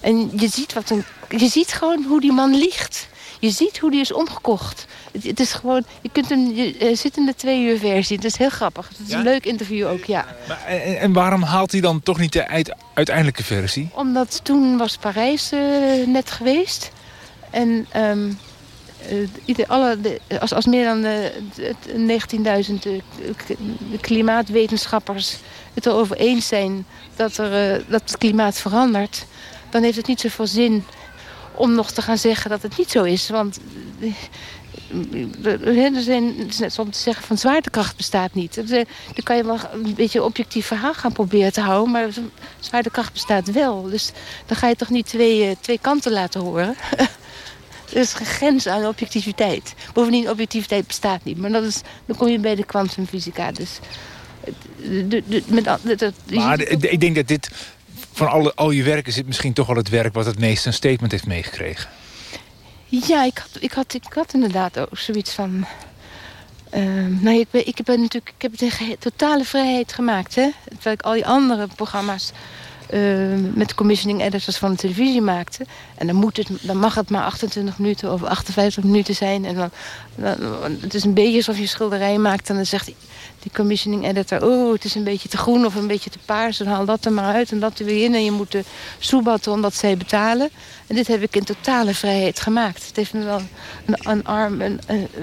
En je ziet, wat een, je ziet gewoon hoe die man liegt. Je ziet hoe die is omgekocht. Het, het is gewoon, je kunt hem, je zit in de twee uur versie. Het is heel grappig. Het is ja? een leuk interview ook, ja. Maar, en, en, waarom haalt hij dan toch niet de uit, uiteindelijke versie? Omdat toen was Parijs uh, net geweest. En um, uh, alle, de, als, als meer dan uh, 19.000 klimaatwetenschappers het erover eens zijn dat, er, dat het klimaat verandert... dan heeft het niet zoveel zin om nog te gaan zeggen dat het niet zo is. Want er zijn, het is net om te zeggen van zwaartekracht bestaat niet. Dan kan je wel een beetje een objectief verhaal gaan proberen te houden. Maar zwaartekracht bestaat wel. Dus dan ga je toch niet twee, twee kanten laten horen. er is geen grens aan objectiviteit. Bovendien, objectiviteit bestaat niet. Maar dat is, dan kom je bij de kwantumfysica. Dus, de, de, met, de, maar ik denk dat dit van alle, al je werk is dit misschien toch wel het werk... wat het meest een statement heeft meegekregen. Ja, ik had, ik had, ik had inderdaad ook zoiets van... Uh, nou, ik, ben, ik, ben natuurlijk, ik heb het in totale vrijheid gemaakt. Hè? Terwijl ik al die andere programma's... Uh, met commissioning editors van de televisie maakte. En dan, moet het, dan mag het maar 28 minuten of 58 minuten zijn. En dan, dan, het is een beetje alsof je schilderij maakt... en dan zegt die commissioning editor... oh, het is een beetje te groen of een beetje te paars... dan haal dat er maar uit en dat er weer in... en je moet de soebatten omdat zij betalen. En dit heb ik in totale vrijheid gemaakt. Het heeft me wel een, een arm een,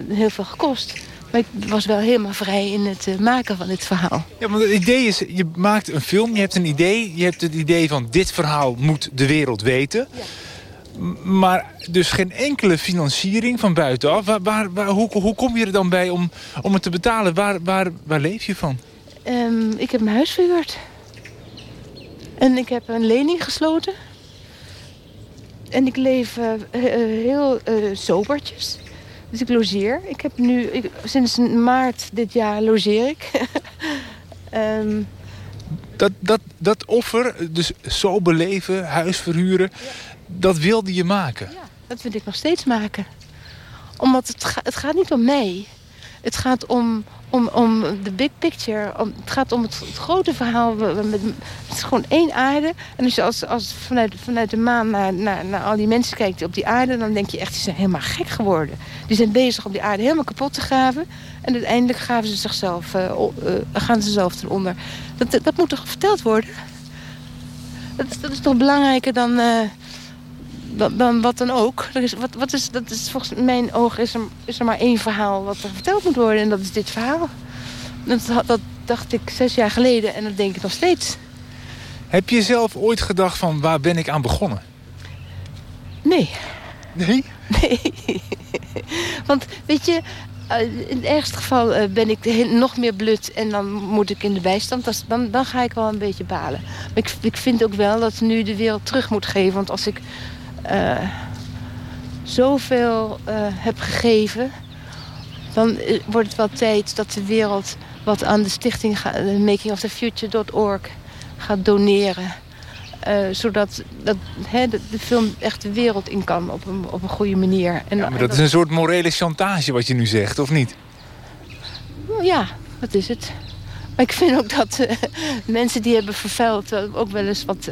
heel veel gekost... Maar ik was wel helemaal vrij in het uh, maken van dit verhaal. Ja, want het idee is, je maakt een film, je hebt een idee. Je hebt het idee van dit verhaal moet de wereld weten. Ja. Maar dus geen enkele financiering van buitenaf. Waar, waar, waar, hoe, hoe kom je er dan bij om, om het te betalen? Waar, waar, waar leef je van? Um, ik heb mijn huis verhuurd. En ik heb een lening gesloten. En ik leef uh, heel uh, sobertjes. Dus ik logeer. Ik heb nu, ik, sinds maart dit jaar logeer ik. Ehm, Dat, dat, dat offer, dus zo beleven, huis verhuren, dat wilde je maken. ja, dat wil ik nog steeds maken. Omdat het, het gaat niet om mij. Het gaat om, om, om de big picture. Om, het gaat om het, grote verhaal. Het is gewoon één aarde. En als je als, als vanuit, vanuit de maan naar, naar, naar al die mensen kijkt op die aarde... dan denk je echt, die zijn helemaal gek geworden. Die zijn bezig om die aarde helemaal kapot te graven. En uiteindelijk graven ze zichzelf, eh, eh, gaan ze zelf eronder. Dat, dat, dat moet toch verteld worden? Dat is toch belangrijker dan... eh, dan, dan wat dan ook. Er is, wat, wat is, dat is volgens mijn oog is er, is er maar één verhaal wat er verteld moet worden. En dat is dit verhaal. Dat, dat dacht ik zes jaar geleden en dat denk ik nog steeds. Heb je zelf ooit gedacht van waar ben ik aan begonnen? Nee, Nee? nee. Want weet je, eh, in het ergste geval eh, ben ik nog meer blut en dan moet ik in de bijstand. Dan, dan ga ik wel een beetje balen. Maar ik, ik vind ook wel dat nu de wereld terug moet geven. Want als ik eh, zoveel eh, heb gegeven, dan eh, wordt het wel tijd dat de wereld wat aan de stichting makingofthefuture.org gaat doneren. Zodat dat, de, de film echt de wereld in kan op een, op een goede manier. En, Ja, maar dat is een soort morele chantage wat je nu zegt, of niet? Ja, dat is het. Maar ik vind ook dat mensen die hebben vervuild ook wel eens wat...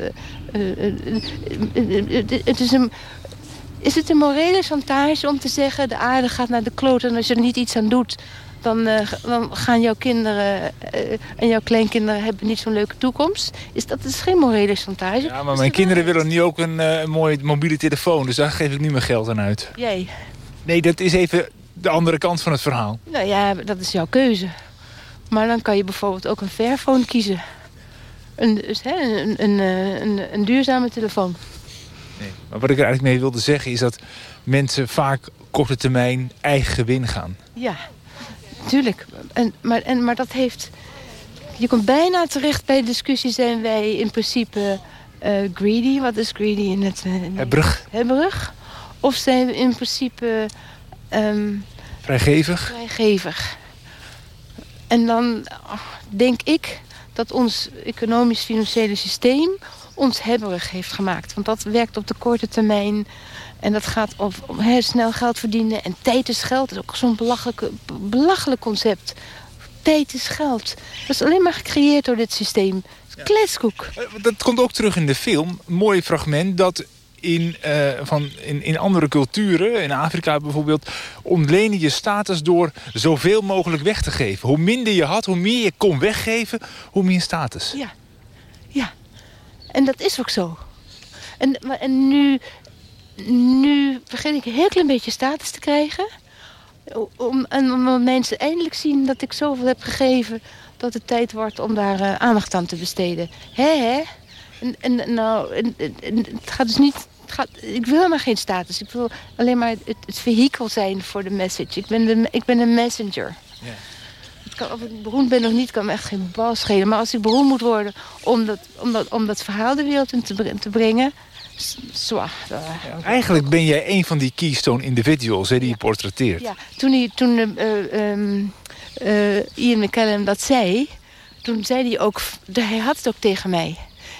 het is, een, is het een morele chantage om te zeggen... de aarde gaat naar de kloot en als je er niet iets aan doet... dan, eh, dan gaan jouw kinderen eh, en jouw kleinkinderen hebben niet zo'n leuke toekomst? Is dat is geen morele chantage? Ja, maar mijn de kinderen willen nu ook een, een mooie mobiele telefoon, dus daar geef ik nu mijn geld aan uit. Jij? Nee, dat is even de andere kant van het verhaal. Nou ja, dat is jouw keuze. Maar dan kan je bijvoorbeeld ook een Fairphone kiezen. Een, een, een, eh, een, een duurzame telefoon. Nee. Maar wat ik er eigenlijk mee wilde zeggen is dat mensen vaak korte termijn eigen gewin gaan. Ja, tuurlijk. En, maar, en, maar dat heeft... Je komt bijna terecht bij de discussie... zijn wij in principe eh, greedy? Wat is greedy in het... eh, in- Hebberig, Hebberig? Of zijn we in principe ehm, vrijgevig. vrijgevig? En dan ah, denk ik dat ons economisch-financiële systeem ons hebberig heeft gemaakt. Want dat werkt op de korte termijn. En dat gaat op, om hè, snel geld verdienen. En tijd is geld. Dat is ook zo'n belachelijk, belachelijk concept. Tijd is geld. Dat is alleen maar gecreëerd door dit systeem. Kletskoek. Eh, Dat komt ook terug in de film. Mooi fragment dat in, eh, van, in, in andere culturen, in Afrika bijvoorbeeld... ontleen je status door zoveel mogelijk weg te geven. Hoe minder je had, hoe meer je kon weggeven, hoe meer status. Ja. Ja. En dat is ook zo. En, en nu, nu begin ik een heel klein beetje status te krijgen. Om, en mensen eindelijk zien dat ik zoveel heb gegeven... dat het tijd wordt om daar eh, aandacht aan te besteden. Hè, hè? En, en, nou, en het gaat dus niet... Het gaat, ik wil helemaal geen status. Ik wil alleen maar het, het vehikel zijn voor de message. Ik ben, de, ik ben een messenger. Het kan, of ik beroemd ben of niet, kan me echt geen bal schelen. Maar als ik beroemd moet worden om dat, om dat, om dat verhaal de wereld in te, bre- te brengen... Zwaar. Eigenlijk ben jij een van die keystone individuals hè, die je portretteert. Ja, toen, hij, toen eh, eh, ehm, eh, Ian McKellen dat zei... toen zei hij ook... Hij had het ook tegen mij.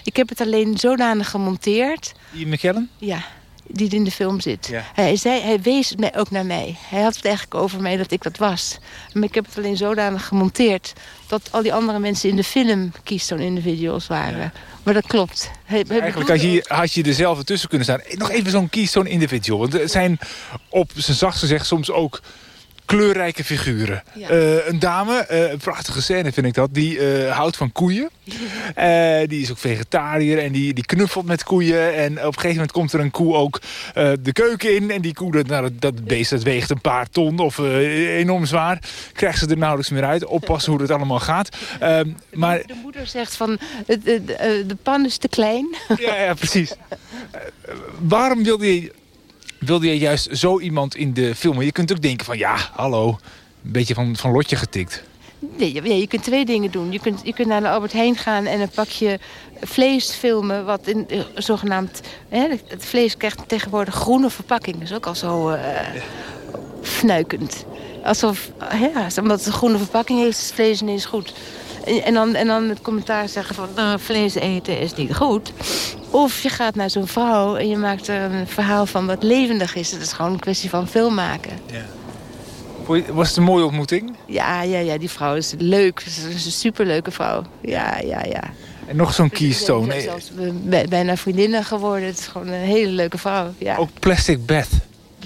Ik heb het alleen zodanig gemonteerd... Ian McKellen? Ja, die in de film zit. Ja. Hij, zei, hij wees mij ook naar mij. Hij had het eigenlijk over mij dat ik dat was. Maar ik heb het alleen zodanig gemonteerd... dat al die andere mensen in de film Keystone Individuals waren. Maar dat klopt. Hij, Eigenlijk had je, had je er zelf tussen kunnen staan. Nog even zo'n keystone individual. Want het zijn op zijn zachtst gezegd soms ook kleurrijke figuren. Ja. Eh, een dame, eh, een prachtige scène vind ik dat, die eh, houdt van koeien. Die is ook vegetariër en die, die knuffelt met koeien. En op een gegeven moment komt er een koe ook de keuken in. En die koe, dat, nou, dat, beest dat weegt een paar ton of enorm zwaar. Krijgt ze er nauwelijks meer uit. Oppassen hoe het allemaal gaat. Ehm, maar De moeder zegt van, de, de pan is te klein. ja, ja, precies. Waarom wilde je, wilde je juist zo iemand in de film? Je kunt ook denken van, ja, hallo, een beetje van, van lotje getikt. Nee, ja, je kunt twee dingen doen. Je kunt, je kunt naar de Albert Heijn gaan en een pakje vlees filmen... wat in eh, zogenaamd... Hè, het vlees krijgt tegenwoordig groene verpakking. Dat is ook al zo eh, fnuikend. Alsof, ja, omdat het een groene verpakking heeft, is het vlees ineens goed. En, dan, en dan het commentaar zeggen van nou, vlees eten is niet goed. Of je gaat naar zo'n vrouw en je maakt er een verhaal van wat levendig is. Het is gewoon een kwestie van film maken. Je- Was het een mooie ontmoeting? Ja, ja, ja, die vrouw is leuk. Ze is een superleuke vrouw. Ja, ja, ja. En nog zo'n We zijn keystone. zelfs bij- bijna vriendinnen geworden. Het is gewoon een hele leuke vrouw. Ja. Ook Plastic Beth.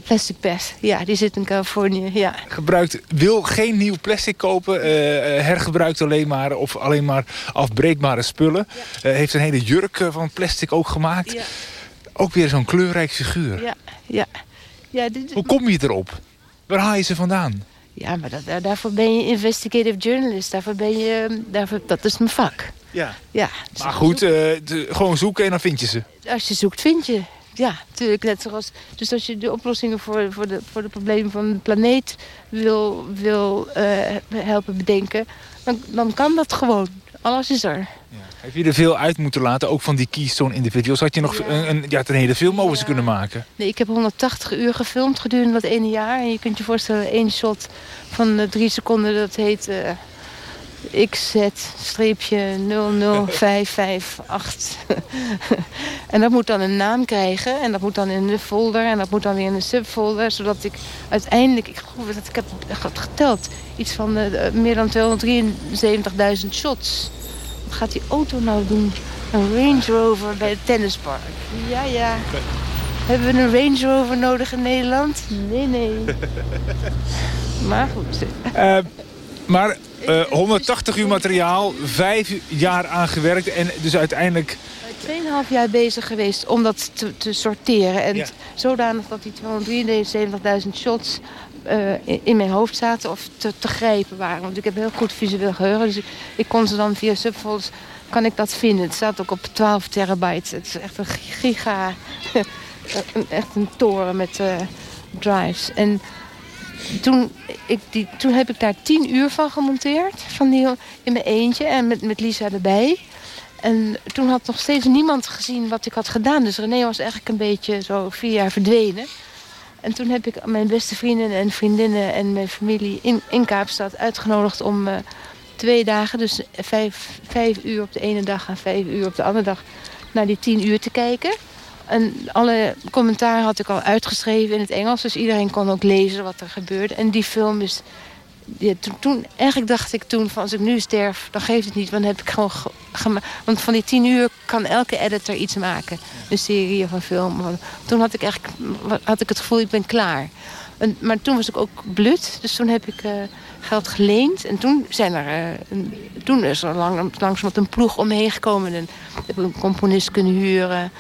Plastic Pest. Ja, die zit in Californië. Ja. Gebruikt, wil geen nieuw plastic kopen. eh, eh, hergebruikt alleen maar of alleen maar afbreekbare spullen. Eh, heeft een hele jurk van plastic ook gemaakt. Ja, Ook weer zo'n kleurrijk figuur. ja, ja. ja, dit, Hoe kom je erop? Waar haal je ze vandaan? ja maar dat, daar- daarvoor ben je investigative journalist. Daarvoor ben je, daarvoor, dat is mijn vak. Ja. Ja, Maar goed, de- gewoon zoeken en dan vind je ze. als je zoekt, vind je. Ja, natuurlijk. Net zoals, dus als je de oplossingen voor, voor, de, voor de problemen van de planeet wil, wil eh, helpen bedenken, dan, dan kan dat gewoon. Alles is er. Heb je er veel uit moeten laten, ook van die Keystone individuals? Had je nog Ja. een, een, ja, een hele film over ze Ja. kunnen maken? Nee, ik heb 180 uur gefilmd gedurende dat ene jaar. En je kunt je voorstellen, één shot van eh, drie seconden, dat heet eh XZ-00558. En dat moet dan een naam krijgen. En dat moet dan in de folder. En dat moet dan weer in een subfolder. Zodat ik uiteindelijk, ik geloof dat ik heb het geteld, iets van eh, meer dan 273.000 shots. Wat gaat die auto nou doen? Een Range Rover bij het tennispark. Ja, ja. Hebben we een Range Rover nodig in Nederland? Nee, nee. maar goed. Eh, maar eh, 180 uur materiaal, vijf jaar aangewerkt en dus uiteindelijk... Ik ben 2,5 jaar bezig geweest om dat te, te sorteren. En Ja. zodanig dat die 273.000 shots eh, in, in mijn hoofd zaten of te, te grijpen waren. Want ik heb heel goed visueel geheugen. Dus ik, ik kon ze dan via subfolders kan ik dat vinden. Het staat ook op 12 terabyte. Het is echt een giga... echt een toren met eh, drives. En toen, ik die, toen heb ik daar tien uur van gemonteerd. Van die, in mijn eentje en met, met Lisa erbij. En toen had nog steeds niemand gezien wat ik had gedaan. Dus René was eigenlijk een beetje zo vier jaar verdwenen. En toen heb ik mijn beste vrienden en vriendinnen en mijn familie in, in Kaapstad uitgenodigd om eh, twee dagen, dus vijf, vijf uur op de ene dag en vijf uur op de andere dag, naar die tien uur te kijken. En alle commentaar had ik al uitgeschreven in het Engels, dus iedereen kon ook lezen wat er gebeurde. En die film is ja, toen, eigenlijk dacht ik toen van als ik nu sterf, dan geeft het niet. Want heb ik gewoon Want van die tien uur kan elke editor iets maken. Een serie of een film. Toen had ik eigenlijk had ik het gevoel, ik ben klaar. En, maar toen was ik ook blut. Dus toen heb ik eh, geld geleend. En toen, zijn er, eh, toen is er lang, een ploeg omheen gekomen. En heb ik een componist kunnen huren.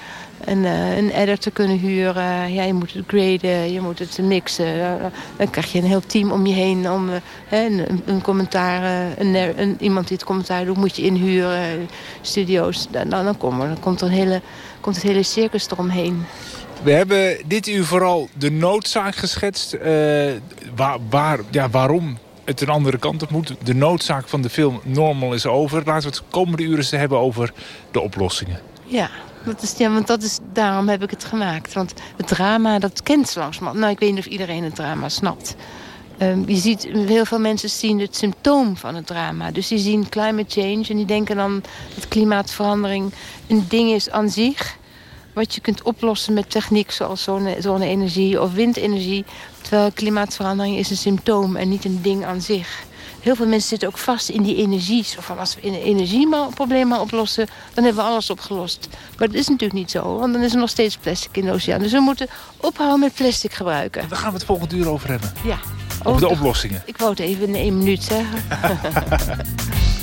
En, eh, een editor kunnen huren. Ja, je moet het graden, je moet het mixen. Eh, dan krijg je een heel team om je heen. Om eh, hè, een, een commentaar, een, een, iemand die het commentaar doet, moet je inhuren. Studio's. Dan, dan, dan, kom er, dan komt, er een hele, komt het hele circus eromheen. We hebben dit uur vooral de noodzaak geschetst. eh, waar, waar, ja, waarom het een andere kant op moet. De noodzaak van de film Normal is over. Laten we het komende uren eens hebben over de oplossingen. Ja, dat is, ja, want dat is, daarom heb ik het gemaakt. Want het drama, dat kent langzamerhand. Nou, ik weet niet of iedereen het drama snapt. Ehm, je ziet, heel veel mensen zien het symptoom van het drama. Dus die zien climate change en die denken dan dat klimaatverandering een ding is aan zich. Wat je kunt oplossen met techniek zoals zonne- zonne-energie of windenergie. Terwijl klimaatverandering is een symptoom en niet een ding aan zich. Heel veel mensen zitten ook vast in die energie. Zo van als we in een energieprobleem maar oplossen, dan hebben we alles opgelost. Maar dat is natuurlijk niet zo, want dan is er nog steeds plastic in de oceaan. Dus we moeten ophouden met plastic gebruiken. Daar gaan we het volgende uur over hebben. Ja. Over de oplossingen. Ik wou het even in één minuut zeggen.